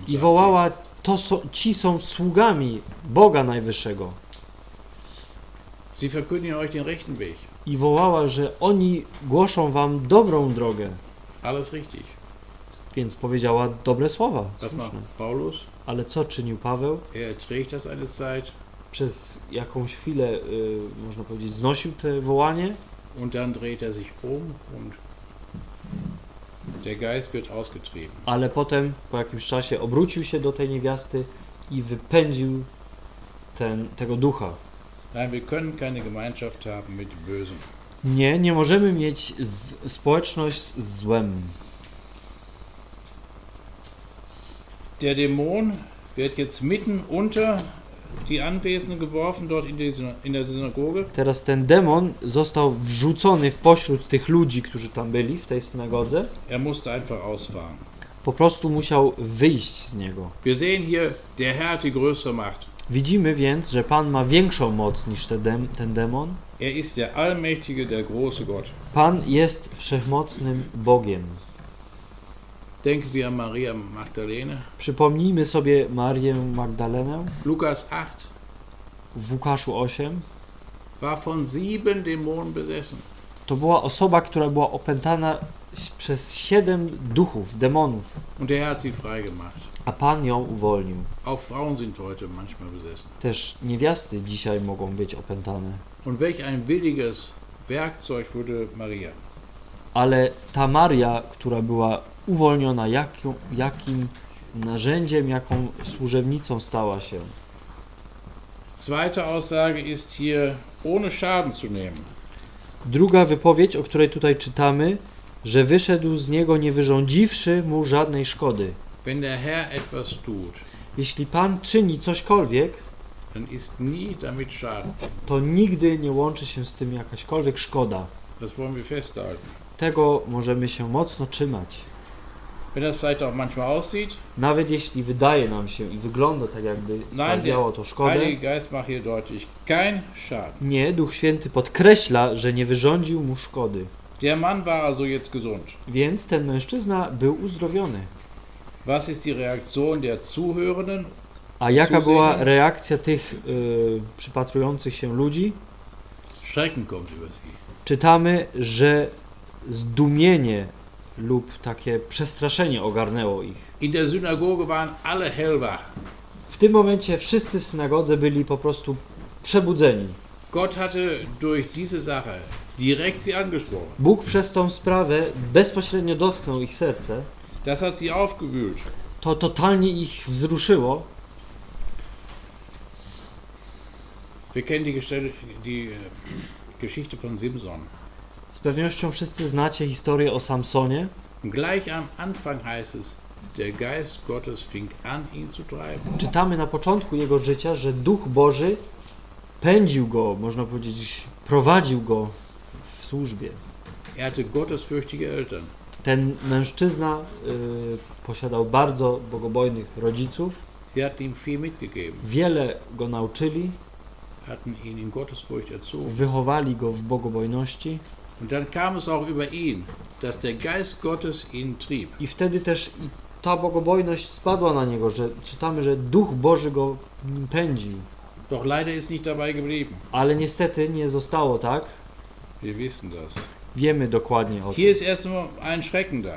i wołała: to są, Ci są sługami Boga Najwyższego. Sie. verkündigen euch den rechten Weg. I wołała, że oni głoszą Wam dobrą drogę. Alles richtig. Więc powiedziała dobre słowa, słuszne. Paulus? Ale co czynił Paweł? Er erträgt das eine Zeit Przez jakąś chwilę, y, można powiedzieć, znosił te wołanie, und dann dreht er sich um und der Geist wird ausgetrieben. ale potem po jakimś czasie obrócił się do tej niewiasty i wypędził ten, tego ducha. Nein, wir können keine Gemeinschaft haben mit Bösem. Nie, nie możemy mieć z, społeczność z złem. Der Dämon wird jetzt mitten unter die Anwesenden geworfen, dort in, die, in der Synagoge. Teraz ten demon został wrzucony w pośród tych ludzi, którzy tam byli w tej synagodze. Er musste einfach ausfahren. Po prostu musiał wyjść z niego. Wir sehen hier, der Herr hat die größere Macht. Widzimy więc, że Pan ma większą moc niż te dem, ten demon. Er ist der Allmächtige, der große Gott. Pan jest wszechmocnym Bogiem. Denken wir an Maria Magdalene. Przypomnijmy sobie Marię Magdalenę Lukas 8 w Łukaszu 8. war von sieben Dämonen besessen. To była osoba, która była opętana przez siedem duchów, demonów, Und Herr hat sie freigemacht. A Pan ją uwolnił. Auch Frauen sind heute manchmal besessen. Też niewiasty dzisiaj mogą być opętane. Und welch ein williges Werkzeug wurde Maria. Ale ta Maria, która była uwolniona, jaką, jakim narzędziem, jaką służebnicą stała się. Zweite Aussage ist hier, ohne Schaden zu nehmen. Druga wypowiedź, o której tutaj czytamy, że wyszedł z niego nie wyrządziwszy mu żadnej szkody. Wenn der Herr etwas tut, Jeśli Pan czyni cośkolwiek, dann ist nie damit Schaden. to nigdy nie łączy się z tym jakaśkolwiek szkoda. Das wollen wir festhalten. Tego możemy się mocno trzymać. Wenn das vielleicht auch manchmal aussieht, Nawet jeśli wydaje nam się i wygląda tak, jakby nein, sprawiało to szkodę, Heilige Geist macht hier deutlich, kein Schaden. nie, Duch Święty podkreśla, że nie wyrządził mu szkody. Der Mann war also jetzt gesund. Więc ten mężczyzna był uzdrowiony. Was ist die Reaktion der Zuhörenden? A jaka była reakcja tych y, przypatrujących się ludzi? Schrecken kommt über sie. Czytamy, że zdumienie lub takie przestraszenie ogarnęło ich. In der Synagoge waren alle hellwach. W tym momencie wszyscy w synagodze byli po prostu przebudzeni. Gott hatte durch diese Sache direkt sie angesprochen. Bóg przez tą sprawę bezpośrednio dotknął ich serce. Das hat sie aufgewühlt. To totalnie ich wzruszyło. Wir kennen die, Gestell die äh, Geschichte von Simson. Z pewnością wszyscy znacie historię o Samsonie. Gleich am Anfang heißt es, der Geist Gottes fing an, ihn zu treiben. Czytamy na początku jego życia, że Duch Boży pędził go, można powiedzieć, prowadził go w służbie. Er hatte gottesfürchtige Eltern. Ten mężczyzna y, posiadał bardzo bogobojnych rodziców. Sie hatten ihm viel mitgegeben, Wiele go nauczyli, hatten ihn in Gottesfurcht erzogen. wychowali go w bogobojności Und dann kam es auch über ihn, dass der Geist Gottes ihn trieb. i wtedy też ta bogobojność spadła na niego, że czytamy, że Duch Boży go pędził. Doch leider ist nicht dabei geblieben. Ale niestety nie zostało tak. Wir wissen das. Wiemy dokładnie o tym. Hier ist erstmal ein Schrecken da.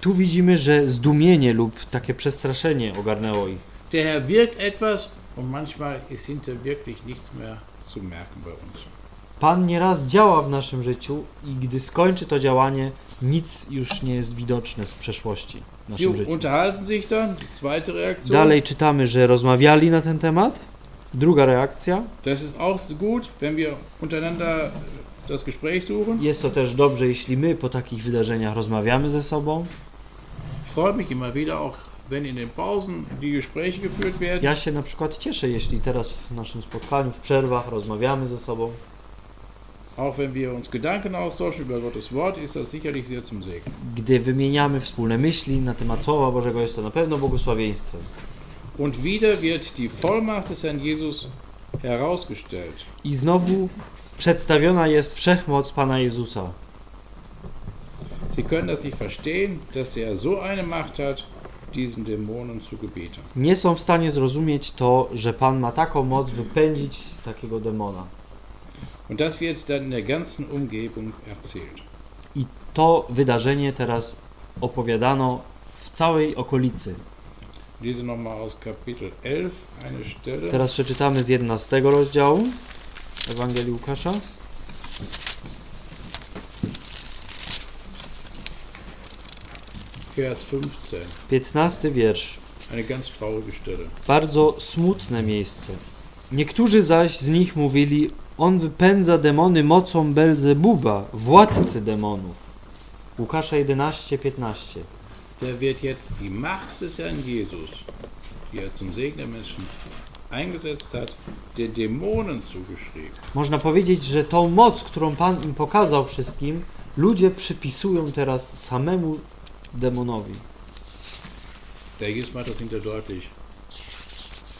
Tu widzimy, że zdumienie lub takie przestraszenie ogarnęło ich. Der Herr wirkt etwas und manchmal ist hinter wirklich nichts mehr zu merken bei uns. Pan nieraz działa w naszym życiu i gdy skończy to działanie, nic już nie jest widoczne z przeszłości w Sie naszym życiu. unterhalten sich dann, die zweite Reaktion. Dalej czytamy, że rozmawiali na ten temat. Druga reakcja. Das ist auch gut, wenn wir untereinander das Gespräch suchen. Jest to też dobrze, jeśli my po takich wydarzeniach rozmawiamy ze sobą. Ich freue mich immer wieder auch, wenn in den Pausen die Gespräche geführt werden. Ja się na przykład cieszę, jeśli teraz w naszym spotkaniu, w przerwach rozmawiamy ze sobą. Auch wenn wir uns Gedanken austauschen über Gottes Wort, ist das sicherlich sehr zum Segen. Gdy wymieniamy wspólne myśli na temat Słowa Bożego, jest to na pewno błogosławieństwem. Und wieder wird die Vollmacht des Herrn Jesus herausgestellt. I znowu przedstawiona jest wszechmoc Pana Jezusa. Sie können das nicht verstehen, dass er so eine Macht hat, diesen Dämonen zu. Nie są w stanie zrozumieć to, że Pan ma taką moc wypędzić takiego demona. Und das wird dann in der ganzen Umgebung erzählt. I to wydarzenie teraz opowiadano w całej okolicy. Ich lese nochmal aus Kapitel 11 eine Stelle. Teraz przeczytamy z 11 rozdziału Ewangelii Łukasza. Vers 15. 15 wiersz. Eine ganz traurige Stelle. Bardzo smutne miejsce. Niektórzy zaś z nich mówili, on wypędza demony mocą Belzebuba, władcy demonów. Łukasza 11, 15. Da wird jetzt die Macht des Herrn Jesus, die er zum Segen der Menschen eingesetzt hat, den Dämonen zugeschrieben. Można powiedzieć, że tą moc, którą Pan im pokazał wszystkim, ludzie przypisują teraz samemu demonowi. Der Jesus macht das hinter deutlich.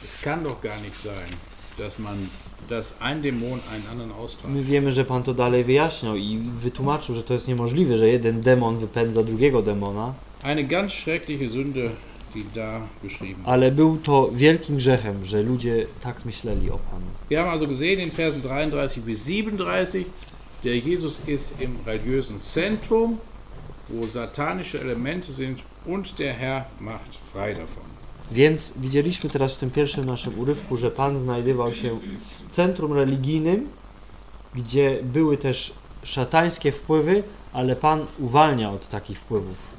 Es kann doch gar nicht sein, dass man, dass ein Dämon einen anderen austreibt. My wiemy, że Pan to dalej wyjaśniał i wytłumaczył, że to jest niemożliwe, że jeden demon wypędza drugiego demona, Eine ganz schreckliche Sünde, ale był to wielkim grzechem, że ludzie tak myśleli o Panu. Wir haben also gesehen in Versen 33 bis 37, der Jesus ist im religiösen Zentrum, wo satanische Elemente sind und der Herr macht frei davon. Więc widzieliśmy teraz w tym pierwszym naszym urywku, że Pan znajdował się w centrum religijnym, gdzie były też szatańskie wpływy, ale Pan uwalnia od takich wpływów.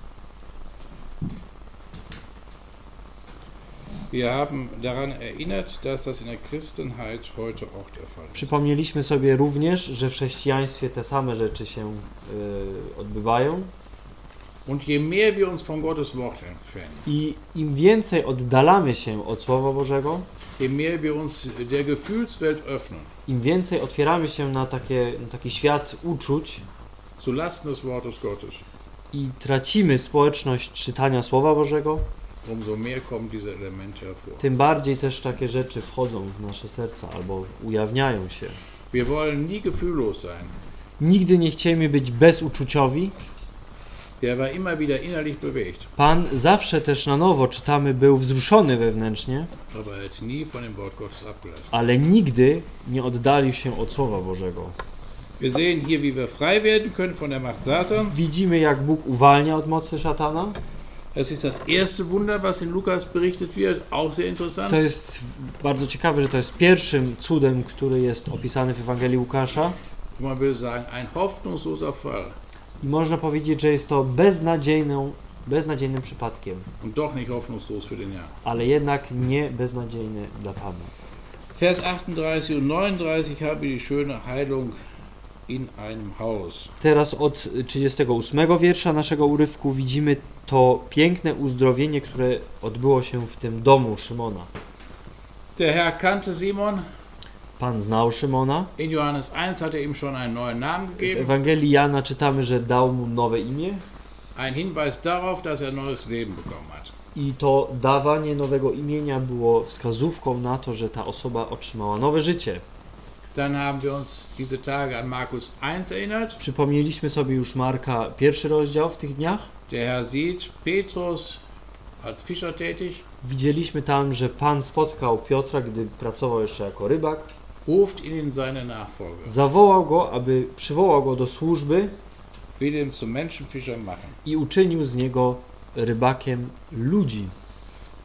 Wir haben daran erinnert, dass das in der Christenheit heute auch der Fall ist. Przypomnieliśmy sobie również, że w chrześcijaństwie te same rzeczy się y, odbywają. Und je mehr wir uns von Gottes Wort entfernen, i im więcej oddalamy się od Słowa Bożego, je mehr wir uns der Gefühlswelt öffnen, im więcej otwieramy się na, takie, na taki świat uczuć zu Lasten des Wortes Gottes, i tracimy społeczność czytania Słowa Bożego, tym bardziej też takie rzeczy wchodzą w nasze serca albo ujawniają się. Nigdy nie chcieliśmy być bezuczuciowi. Pan zawsze też na nowo czytamy, był wzruszony wewnętrznie, er ale nigdy nie oddalił się od Słowa Bożego. Widzimy, jak Bóg uwalnia od mocy szatana. Das ist das erste Wunder, was in Lukas berichtet wird, auch sehr interessant. To jest bardzo ciekawe, że to jest pierwszym cudem, który jest opisany w Ewangelii Łukasza. Man will sagen, ein hoffnungsloser Fall I można powiedzieć, że jest to beznadziejną, beznadziejnym przypadkiem, und doch nicht hoffnungslos für den Herrn. ale jednak nie beznadziejny dla Pana. Vers 38 und 39 haben wir die schöne Heilung in einem Haus. Teraz od 38 wiersza naszego urywku widzimy to piękne uzdrowienie, które odbyło się w tym domu Szymona. Der Herr kannte Simon. Pan znał Szymona. In Johannes 1 hat er ihm schon einen neuen Namen W gegeben. Ewangelii Jana czytamy, że dał mu nowe imię Ein Hinweis darauf, dass er neues Leben bekommen hat. i to dawanie nowego imienia było wskazówką na to, że ta osoba otrzymała nowe życie. Dann haben wir uns diese Tage an Markus 1 erinnert. Przypomnieliśmy sobie już Marka pierwszy rozdział w tych dniach. Der Herr sieht Petrus als Fischer tätig, Widzieliśmy tam, że Pan spotkał Piotra, gdy pracował jeszcze jako rybak. ruft ihn in seine Nachfolge, Zawołał go, aby przywołał go do służby will ihn zum Menschenfischer machen. i uczynił z niego rybakiem ludzi.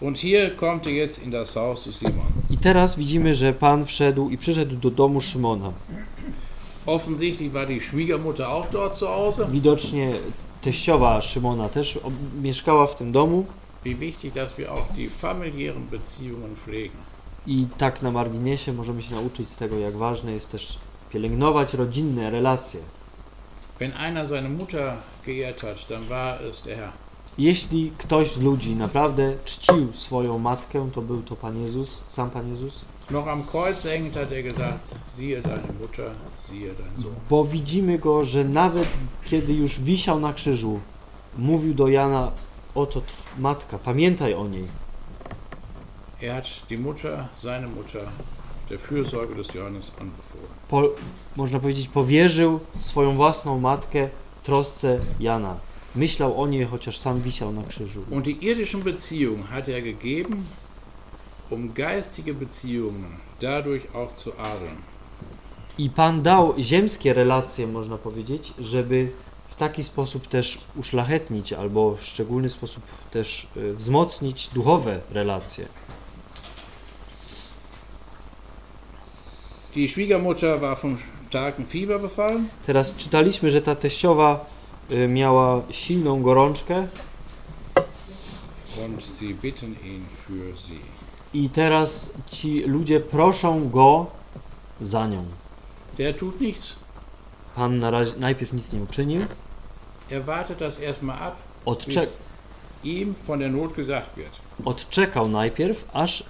Und hier kommt er jetzt in das Haus des Simon. I teraz widzimy, że Pan wszedł i przyszedł do domu Szymona. Offensichtlich war die Schwiegermutter auch dort zu Hause. Widocznie teściowa Szymona też mieszkała w tym domu Wie wichtig, dass wir auch die familiären Beziehungen pflegen. i tak na marginesie możemy się nauczyć z tego, jak ważne jest też pielęgnować rodzinne relacje. Wenn einer seine Mutter geehrt hat, dann war es der Herr. Jeśli ktoś z ludzi naprawdę czcił swoją matkę, to był to Pan Jezus, sam Pan Jezus. Noch am Kreuz hängend hat er gesagt, siehe deine Mutter, siehe dein Sohn. Bo widzimy go, że nawet kiedy już wisiał na krzyżu, mówił do Jana: Oto matka, pamiętaj o niej. Er hat die Mutter, seine Mutter, der Fürsorge des Johannes anbefohlen. Po, można powiedzieć, powierzył swoją własną matkę trosce Jana. Myślał o niej, chociaż sam wisiał na krzyżu. Und die irdischen Beziehungen hat er gegeben, um geistige Beziehungen dadurch auch zu adeln. I Pan dał ziemskie relacje, można powiedzieć, żeby w taki sposób też uszlachetnić, albo w szczególny sposób też y, wzmocnić duchowe relacje. Die Schwiegermutter war vom starken Fieber befallen Teraz czytaliśmy, że ta teściowa y, miała silną gorączkę und sie bitten ihn für sie. I teraz ci ludzie proszą go za nią. Der tut nichts. Pan na razie, najpierw nic nie uczynił, Er wartet das erstmal ab, odcze, bis ihm von der Not gesagt wird. odczekał najpierw, aż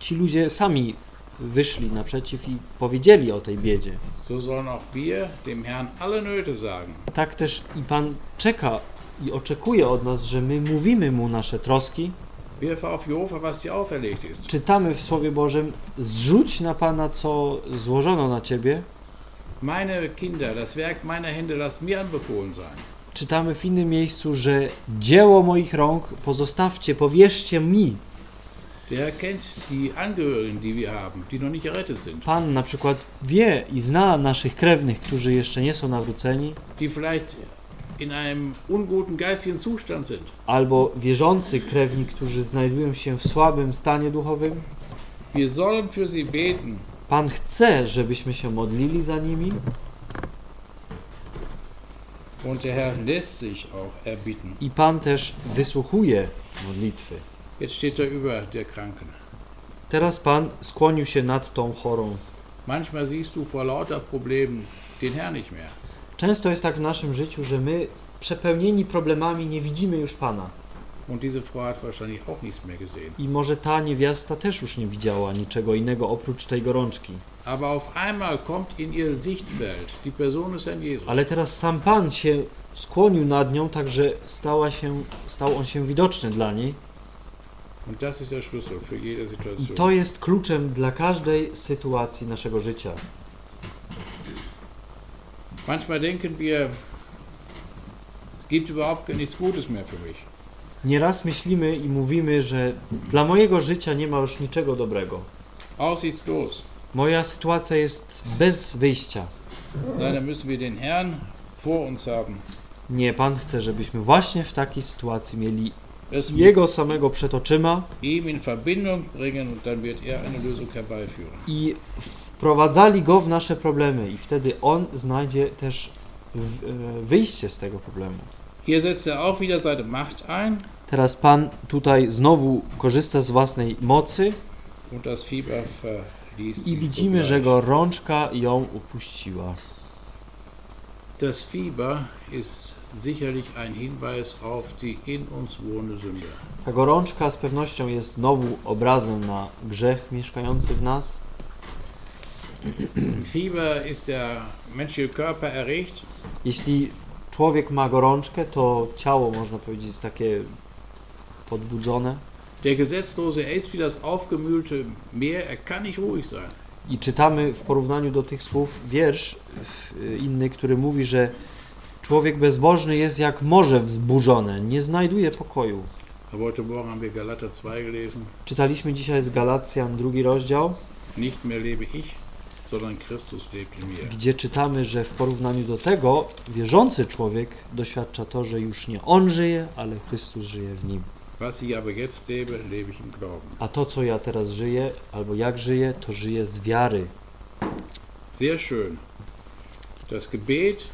ci ludzie sami wyszli naprzeciw i powiedzieli o tej biedzie. So sollen auch wir dem Herrn alle Nöte sagen. Tak też i Pan czeka i oczekuje od nas, że my mówimy Mu nasze troski, Wirf auf Jehova, was dir auferlegt ist. czytamy w Słowie Bożym, zrzuć na Pana, co złożono na Ciebie. Meine Kinder, das Werk meiner Hände, lasst mir anbefohlen sein. Czytamy w innym miejscu, że dzieło moich rąk pozostawcie, powierzcie mi. Der kennt die Angehörigen, die wir haben, die noch nicht errettet sind, Pan na przykład wie i zna naszych krewnych, którzy jeszcze nie są nawróceni, die vielleicht in einem unguten geistigen Zustand sind. albo wierzący krewni, którzy znajdują się w słabym stanie duchowym. Wir sollen für sie beten. Pan chce, żebyśmy się modlili za nimi Und der Herr lässt sich auch erbitten. i Pan też wysłuchuje modlitwy. Jetzt steht er über der Kranken. Teraz Pan skłonił się nad tą chorą. Manchmal siehst du vor lauter Problemen den Herrn nicht mehr. Często jest tak w naszym życiu, że my przepełnieni problemami nie widzimy już Pana. I może ta niewiasta też już nie widziała niczego innego oprócz tej gorączki. Ale teraz sam Pan się skłonił nad nią, także stała się, stał on się widoczny dla niej. I to jest kluczem dla każdej sytuacji naszego życia. Manchmal denken wir, es gibt überhaupt nichts Gutes mehr für mich. Nieraz myślimy i mówimy, że dla mojego życia nie ma już niczego dobrego. Aussichtslos. Moja sytuacja jest bez wyjścia. Leider müssen wir den Herrn vor uns haben. Nie, Pan chce, żebyśmy właśnie w takiej sytuacji mieli Jego samego przed oczyma er i wprowadzali Go w nasze problemy i wtedy On znajdzie też e, wyjście z tego problemu. Er Teraz Pan tutaj znowu korzysta z własnej mocy i widzimy, że. Go rączka ją upuściła. Das Fieber ist sicherlich ein Hinweis auf die in uns wohnende Sünde. Ta gorączka z pewnością jest znowu obrazem na grzech mieszkający w nas. Fieber ist der menschliche Körper erregt Jeśli człowiek ma gorączkę, to ciało, można powiedzieć, jest takie podbudzone Der Gesetzlose, ist wie das aufgemühlte Meer, er kann nicht ruhig sein. i czytamy w porównaniu do tych słów wiersz w- inny, który mówi, że człowiek bezbożny jest jak morze wzburzone, nie znajduje pokoju. Aber heute Morgen haben wir Galater 2 gelesen. Czytaliśmy dzisiaj z Galacjan drugi rozdział, Nicht mehr lebe ich, sondern Christus lebt in mir. gdzie czytamy, że w porównaniu do tego wierzący człowiek doświadcza to, że już nie on żyje, ale Chrystus żyje w nim. Was ich aber jetzt lebe, lebe ich im Glauben. A to, co ja teraz żyję, albo jak żyję, to żyję z wiary. Sehr schön. Das Gebet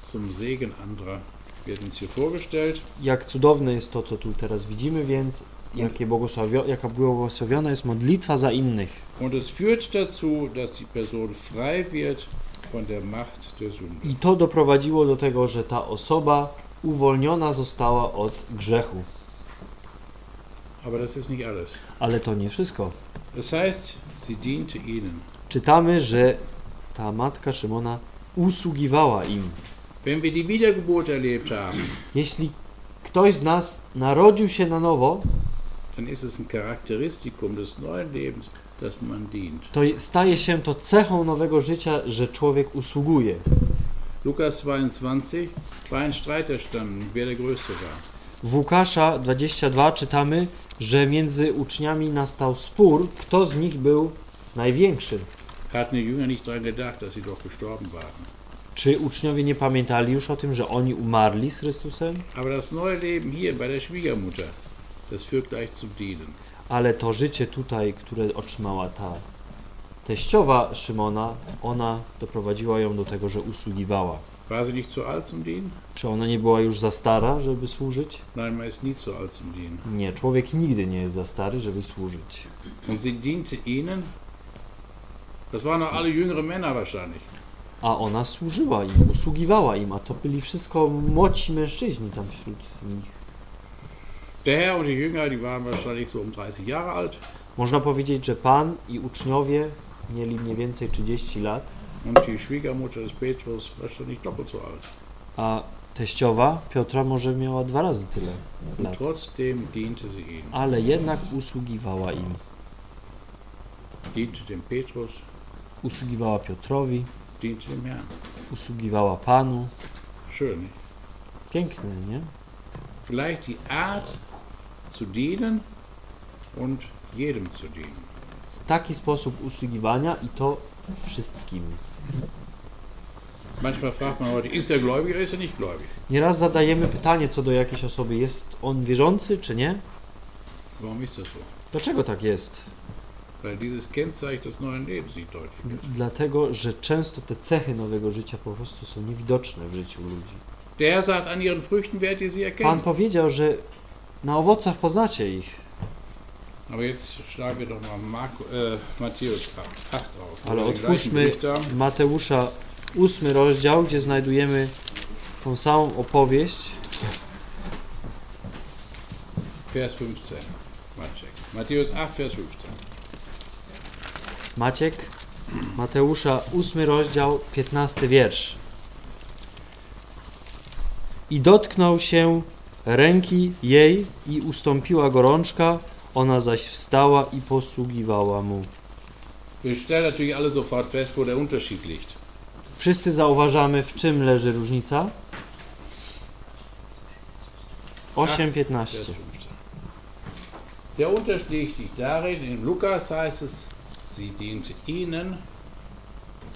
zum Segen anderer wird uns hier vorgestellt. Jak cudowne jest to, co tu teraz widzimy, więc jakie błogosławio, jaka błogosławiona jest modlitwa za innych. Und es führt dazu, dass die Person frei wird von der Macht der Sünde. I to doprowadziło do tego, że ta osoba uwolniona została od grzechu. Aber das ist nicht alles. Ale to nie wszystko. Das heißt, sie diente ihnen. Czytamy, że ta matka Szymona usługiwała im. Wenn wir die Wiedergeburt erlebt haben, Jeśli ktoś z nas narodził się na nowo, dann ist es ein Charakteristikum des neuen Lebens, dass man dient. to staje się to cechą nowego życia, że człowiek usługuje. Lukas 22 war ein Streit entstanden, wer der Größte war. W Łukasza 22 czytamy, że między uczniami nastał spór, kto z nich był największy. Hatten die Jünger nicht daran gedacht, dass sie doch gestorben waren. Czy uczniowie nie pamiętali już o tym, że oni umarli z Chrystusem? Aber das neue Leben hier bei der Schwiegermutter, das führt gleich zum Dienen. Ale to życie tutaj, które otrzymała ta teściowa Szymona, ona doprowadziła ją do tego, że usługiwała. War sie nicht zu alt zum Dienen? Czy ona nie była już za stara, żeby służyć? Nein, man ist nie zu alt zum Dienen. Nie, człowiek nigdy nie jest za stary, żeby służyć. Und sie diente ihnen. Das waren noch alle jüngere Männer wahrscheinlich. A ona służyła im, usługiwała im, a to byli wszystko młodzi mężczyźni tam wśród nich. Der Herr und die Jünger, die waren wahrscheinlich so um 30 Jahre alt. Można powiedzieć, że Pan i uczniowie mieli mniej więcej 30 lat, Und die Schwiegermutter des Petrus wahrscheinlich doppelt so alt. a teściowa Piotra może miała dwa razy tyle Und lat. trotzdem diente sie ihnen. Ale jednak usługiwała im. Diente dem Petrus, Usługiwała Piotrowi. Usługiwała Panu. Piękne, nie? Gleich die Art zu dienen und jedem zu dienen. Taki sposób usługiwania i to wszystkim. Manchmal fragt man heute, ist er gläubig oder ist er nicht gläubig? Nieraz zadajemy pytanie co do jakiejś osoby, jest on wierzący czy nie? Warum ist das so? Dlaczego tak jest? Weil dieses Kennzeichen des neuen Lebens nicht deutlich D- dlatego, że często te cechy nowego życia po prostu są niewidoczne w życiu ludzi. Der Herr sagt, an ihren Früchten werdet ihr sie Pan erkennen. powiedział, że na owocach poznacie ich, Aber jetzt schlagen wir doch mal Marco, äh, Matthäus 8 auf. ale otwórzmy. Mateusza ósmy rozdział, gdzie znajdujemy tą samą opowieść. Vers 15. Maciek. Matthäus 8, Vers 15. Maciek, Mateusza ósmy rozdział, 15 wiersz. I dotknął się ręki jej i ustąpiła gorączka, ona zaś wstała i posługiwała mu. Wszyscy zauważamy, w czym leży różnica. 8.15. Vers 15. Der Unterschied liegt darin, in Lukas heißt es, sie diente ihnen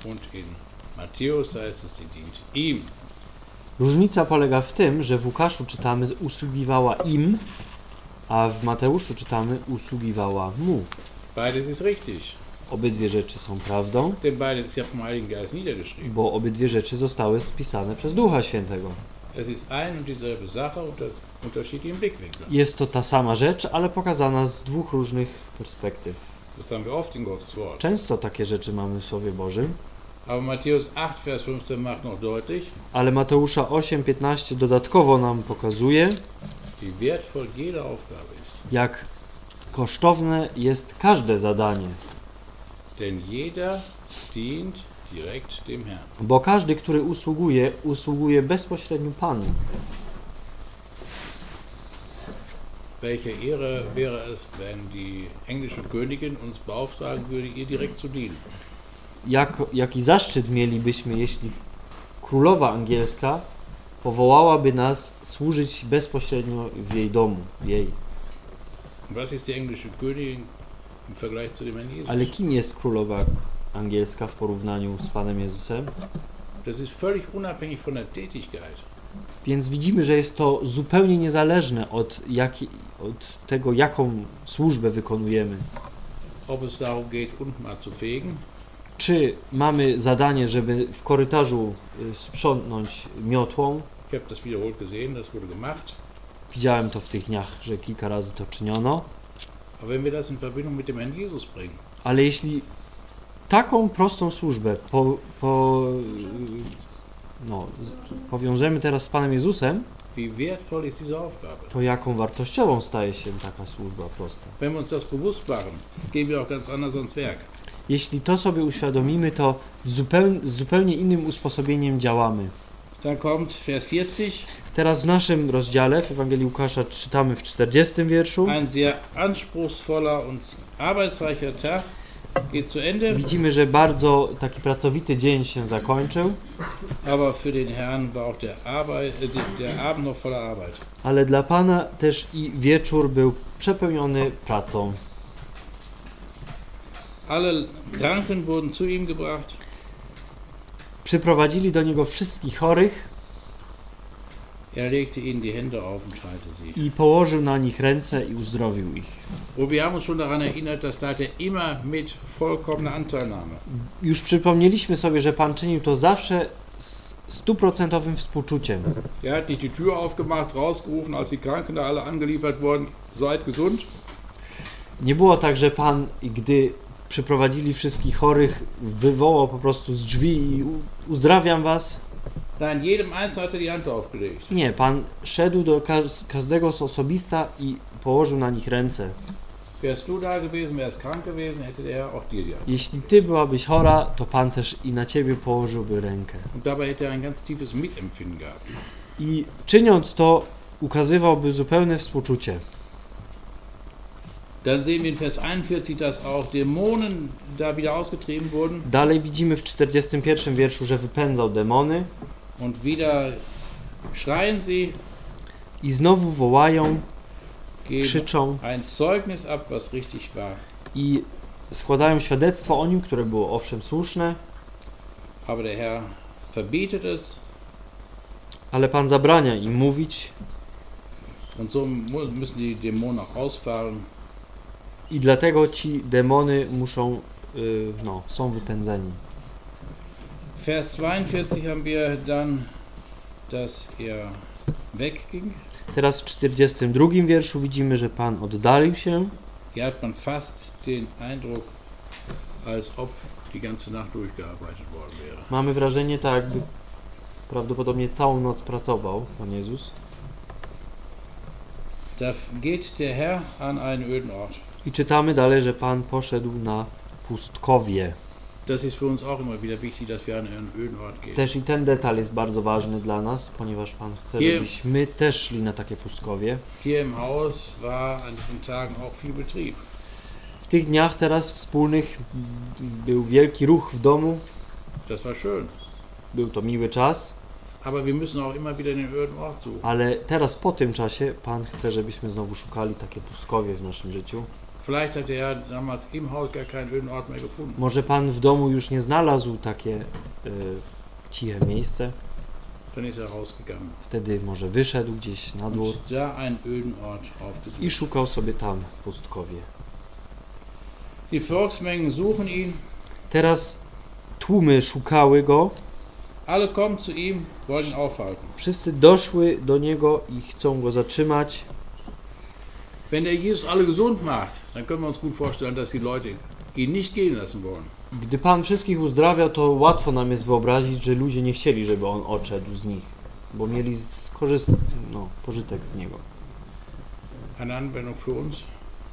und in Matthäus heißt es, sie diente ihm. Różnica polega w tym, że w Łukaszu czytamy usługiwała im, a w Mateuszu czytamy usługiwała mu. Beides ist richtig, Obydwie rzeczy są prawdą, denn beides ist ja vom Heiligen Geist niedergeschrieben. bo obydwie rzeczy zostały spisane przez Ducha Świętego. Es ist ein und dieselbe Sache und das Unterschied im Blickwinkel. Jest to ta sama rzecz, ale pokazana z dwóch różnych perspektyw. Często takie rzeczy mamy w Słowie Bożym, Aber Matthäus 8, Vers 15 macht noch deutlich, ale Mateusza 8:15 dodatkowo nam pokazuje, jak kosztowne jest każde zadanie, bo każdy, który usługuje, usługuje bezpośrednio Panu. Welche Ehre wäre es, wenn die englische Königin uns beauftragen würde, ihr direkt zu dienen? Jak, jaki zaszczyt mielibyśmy, jeśli królowa angielska powołałaby nas służyć bezpośrednio w jej domu, w jej. Was ist die englische Königin im Vergleich zu dem Herrn Jesus? Ale kim jest królowa angielska w porównaniu z Panem Jezusem? Das ist völlig unabhängig von der Tätigkeit. Więc widzimy, że jest to zupełnie niezależne od, jaki, od tego, jaką służbę wykonujemy. Czy mamy zadanie, żeby w korytarzu y, sprzątnąć miotłą? Widziałem to w tych dniach, że kilka razy to czyniono. Ale jeśli taką prostą służbę po, po, no, powiążemy teraz z Panem Jezusem, to jaką wartościową staje się taka służba prosta? Wenn wir uns das bewusst machen, gehen wir auch ganz anders ans Werk. Jeśli to sobie uświadomimy, to z zupełnie innym usposobieniem działamy. Dann kommt Vers 40. Teraz w naszym rozdziale w Ewangelii Łukasza czytamy w 40 wierszu. Ein sehr anspruchsvoller und arbeitsreicher Tag Widzimy, że bardzo taki pracowity dzień się zakończył, ale dla Pana też i wieczór był przepełniony pracą. Alle Kranken wurden zu ihm gebracht. Przyprowadzili do niego wszystkich chorych Er legte ihnen die Hände auf und heilte sie. I położył na nich ręce i uzdrowił ich. Und wir haben uns schon daran erinnert, das tat er immer mit vollkommener Anteilnahme. Już przypomnieliśmy sobie, że Pan czynił to zawsze z stuprocentowym współczuciem. Er hat nicht die Tür aufgemacht, rausgerufen, als die Kranken da alle angeliefert wurden, seid gesund. Nie było tak, że Pan, gdy przyprowadzili wszystkich chorych, wywołał po prostu z drzwi i uzdrawiam was. Nein, jedem Einzelnen hat er die Hand aufgelegt. Nie, Pan szedł do każ- każdego z osobista i położył na nich ręce. Wärst du da gewesen, wärst krank gewesen, hätte er auch dir die Hand. Jeśli Ty byłabyś chora, to Pan też i na Ciebie położyłby rękę. Und dabei hätte er ein ganz tiefes Mitempfinden gehabt. I czyniąc to, ukazywałby zupełne współczucie. Dann sehen wir in Vers 41, dass auch Dämonen da wieder ausgetrieben wurden Dalej widzimy w 41 wierszu, że wypędzał demony und wieder schreien sie, i znowu wołają, krzyczą ein Zeugnis ab, was richtig war. i składają świadectwo o nim, które było owszem słuszne, Aber der Herr verbietet es ale Pan zabrania im mówić und so müssen die Dämonen auch ausfahren. i dlatego ci demony muszą, y, no, są wypędzeni. Vers 42 haben wir dann, dass er wegging. Teraz w 42 wierszu widzimy, że Pan oddalił się. Hier hat man fast den Eindruck, als ob die ganze Nacht durchgearbeitet worden wäre. Mamy wrażenie, tak jakby prawdopodobnie całą noc pracował Pan Jezus. Da geht der Herr an einen öden Ort. I czytamy dalej, że Pan poszedł na pustkowie. Das ist für uns auch immer wieder wichtig, dass wir an einen öden Ort gehen. Też i ten detal jest bardzo ważny dla nas, ponieważ Pan chce, Nie. żebyśmy też szli na takie pustkowie. Hier im Haus war an diesen Tagen auch viel Betrieb. W tych dniach teraz wspólnych był wielki ruch w domu, Das war schön. był to miły czas, Aber wir müssen auch immer wieder den öden Ort suchen. ale teraz po tym czasie Pan chce, żebyśmy znowu szukali takie pustkowie w naszym życiu. Vielleicht hat Herr damals im Haus gar keinen Ort mehr gefunden. Może Pan w domu już nie znalazł takie y, ciche miejsce, Dann ist er rausgegangen wtedy może wyszedł gdzieś na dwór da einen öden Ort i szukał sobie tam pustkowie. Die Volksmengen suchen ihn. Teraz tłumy szukały go, Alle kommen zu ihm, wollen ihn aufhalten. wszyscy doszły do niego i chcą go zatrzymać. Wenn der Jesus alle gesund macht, dann können wir uns gut vorstellen, dass die Leute ihn nicht gehen lassen wollen. Gdy Pan wszystkich uzdrawiał, to łatwo nam jest wyobrazić, że ludzie nie chcieli, żeby on odszedł z nich, bo mieli skorzyst- no, pożytek z niego. Eine Anwendung für uns.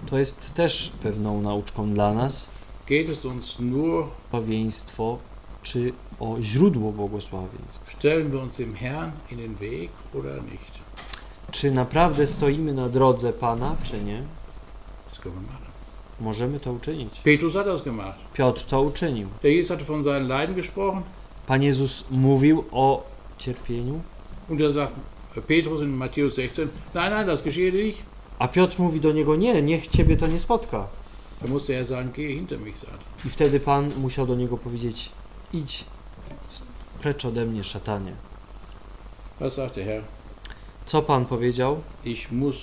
To jest też pewną nauczką dla nas, Geht es uns nur, błogosławieństwo, czy o źródło błogosławieństw. stellen wir uns dem Herrn in den Weg oder nicht? Czy naprawdę stoimy na drodze Pana, czy nie? Możemy to uczynić. Piotr to uczynił. Der Jesus hatte von seinen Leiden gesprochen Pan Jezus mówił o cierpieniu, und er sagt, Petrus in Matthäus 16, nein, nein, das geschehe dir nicht. a Piotr mówi do niego: Nie, niech ciebie to nie spotka. Da musste er sagen, gehe hinter mich, Satan. I wtedy Pan musiał do niego powiedzieć: Idź precz ode mnie, szatanie. Was sagt der Herr? Co Pan powiedział? Ich muss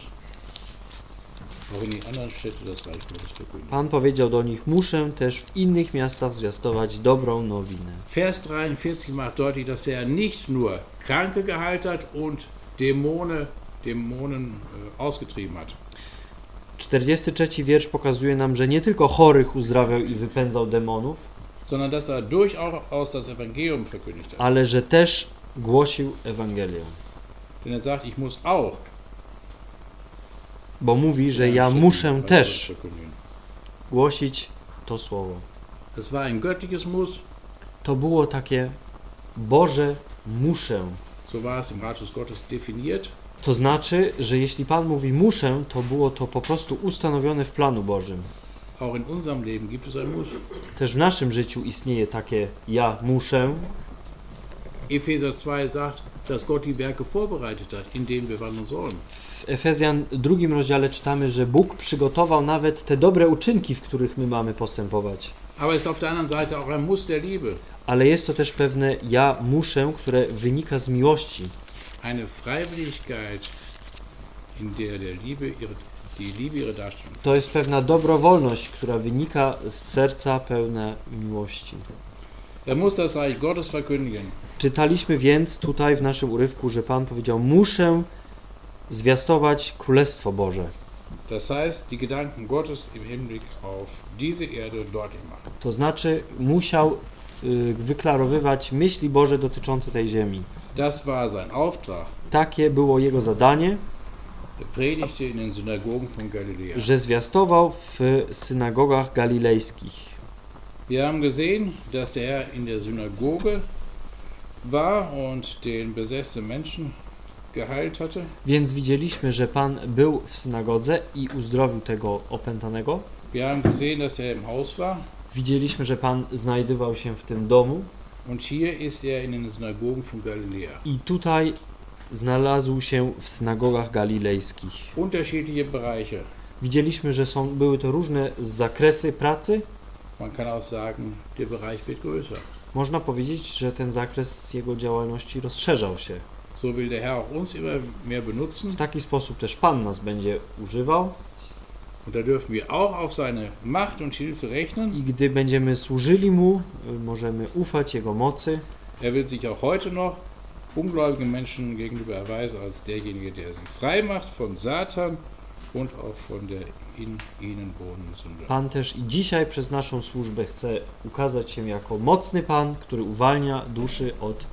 auch in die anderen Städte das Reich Gottes verkündigen. Pan powiedział do nich: Muszę też w innych miastach zwiastować dobrą nowinę. Vers 43 macht deutlich, dass er nicht nur Kranke geheilt hat und Dämonen, Dämonen äh, ausgetrieben hat. 43 wiersz pokazuje nam, że nie tylko chorych uzdrawiał i wypędzał demonów, sondern dass er durchaus das Evangelium verkündigt hat. ale że też głosił Ewangelię. Denn er sagt, ich muss auch. Bo mówi, że ja muszę też głosić to słowo. Es war ein göttliches Muss, To było takie Boże muszę. So war es im Ratschluss Gottes definiert. To znaczy, że jeśli Pan mówi muszę, to było to po prostu ustanowione w planu Bożym. Auch in unserem Leben gibt es ein Muss. Też w naszym życiu istnieje takie ja muszę. Epheser 2 sagt, dass Gott die Werke vorbereitet hat, in denen wir wandeln sollen. W Efezjan drugim rozdziale czytamy, że Bóg przygotował nawet te dobre uczynki, w których my mamy postępować. Aber ist auf der anderen Seite auch ein Muss der Liebe. Ale jest to też pewne ja muszę, które wynika z miłości. Eine Freiwilligkeit, in der der Liebe ihre, die Liebe ihre Darstellung To jest pewna dobrowolność, która wynika z serca pełne miłości. Er muss das Reich Gottes verkündigen. Czytaliśmy więc tutaj w naszym urywku, że Pan powiedział: Muszę zwiastować Królestwo Boże. Das heißt, die Gedanken Gottes im Hinblick auf diese Erde deutlich machen. To znaczy, musiał y, wyklarowywać myśli Boże dotyczące tej ziemi. Das war sein Auftrag. Takie było jego zadanie, Er predigte in den Synagogen von Galiläa. że zwiastował w synagogach galilejskich. Wir haben gesehen, dass Herr in der Synagoge war und den besessenen Menschen geheilt hatte. Więc widzieliśmy, że Pan był w synagodze i uzdrowił tego opętanego. Wir haben gesehen, dass er im Haus war. Widzieliśmy, że Pan znajdował się w tym domu Und hier ist er in den Synagogen von Galiläa. i tutaj znalazł się w synagogach galilejskich. Unterschiedliche Bereiche. Widzieliśmy, że są, były to różne zakresy pracy. Man kann auch sagen, der Bereich wird größer. Można powiedzieć, że ten zakres jego działalności rozszerzał się. So will der Herr auch uns immer mehr benutzen. W taki sposób też Pan nas będzie używał Und da dürfen wir auch auf seine Macht und Hilfe rechnen. i gdy będziemy służyli Mu, możemy ufać Jego mocy. Er will sich auch heute noch ungläubigen Menschen gegenüber erweisen als derjenige, der sie frei macht von Satan und auch von der Pan też i dzisiaj przez naszą służbę chce ukazać się jako mocny Pan, który uwalnia duszy od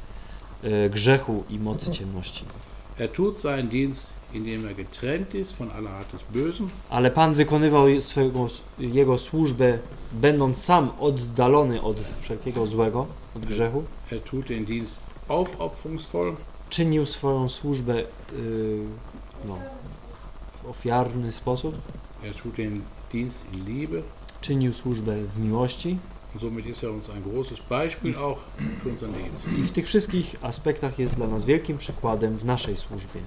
y, grzechu i mocy ciemności. Er tut seinen Dienst, indem er getrennt ist von aller Art des Bösen. Ale Pan wykonywał swego, Jego służbę, będąc sam oddalony od wszelkiego złego, od grzechu. Er tut den Dienst aufopferungsvoll. Czynił swoją służbę y, no, w ofiarny sposób. Er tut den Dienst in Liebe. Czynił służbę w miłości. Und somit ist er uns ein großes Beispiel auch für unseren Dienst. I w tych wszystkich aspektach jest dla nas wielkim przykładem w naszej służbie.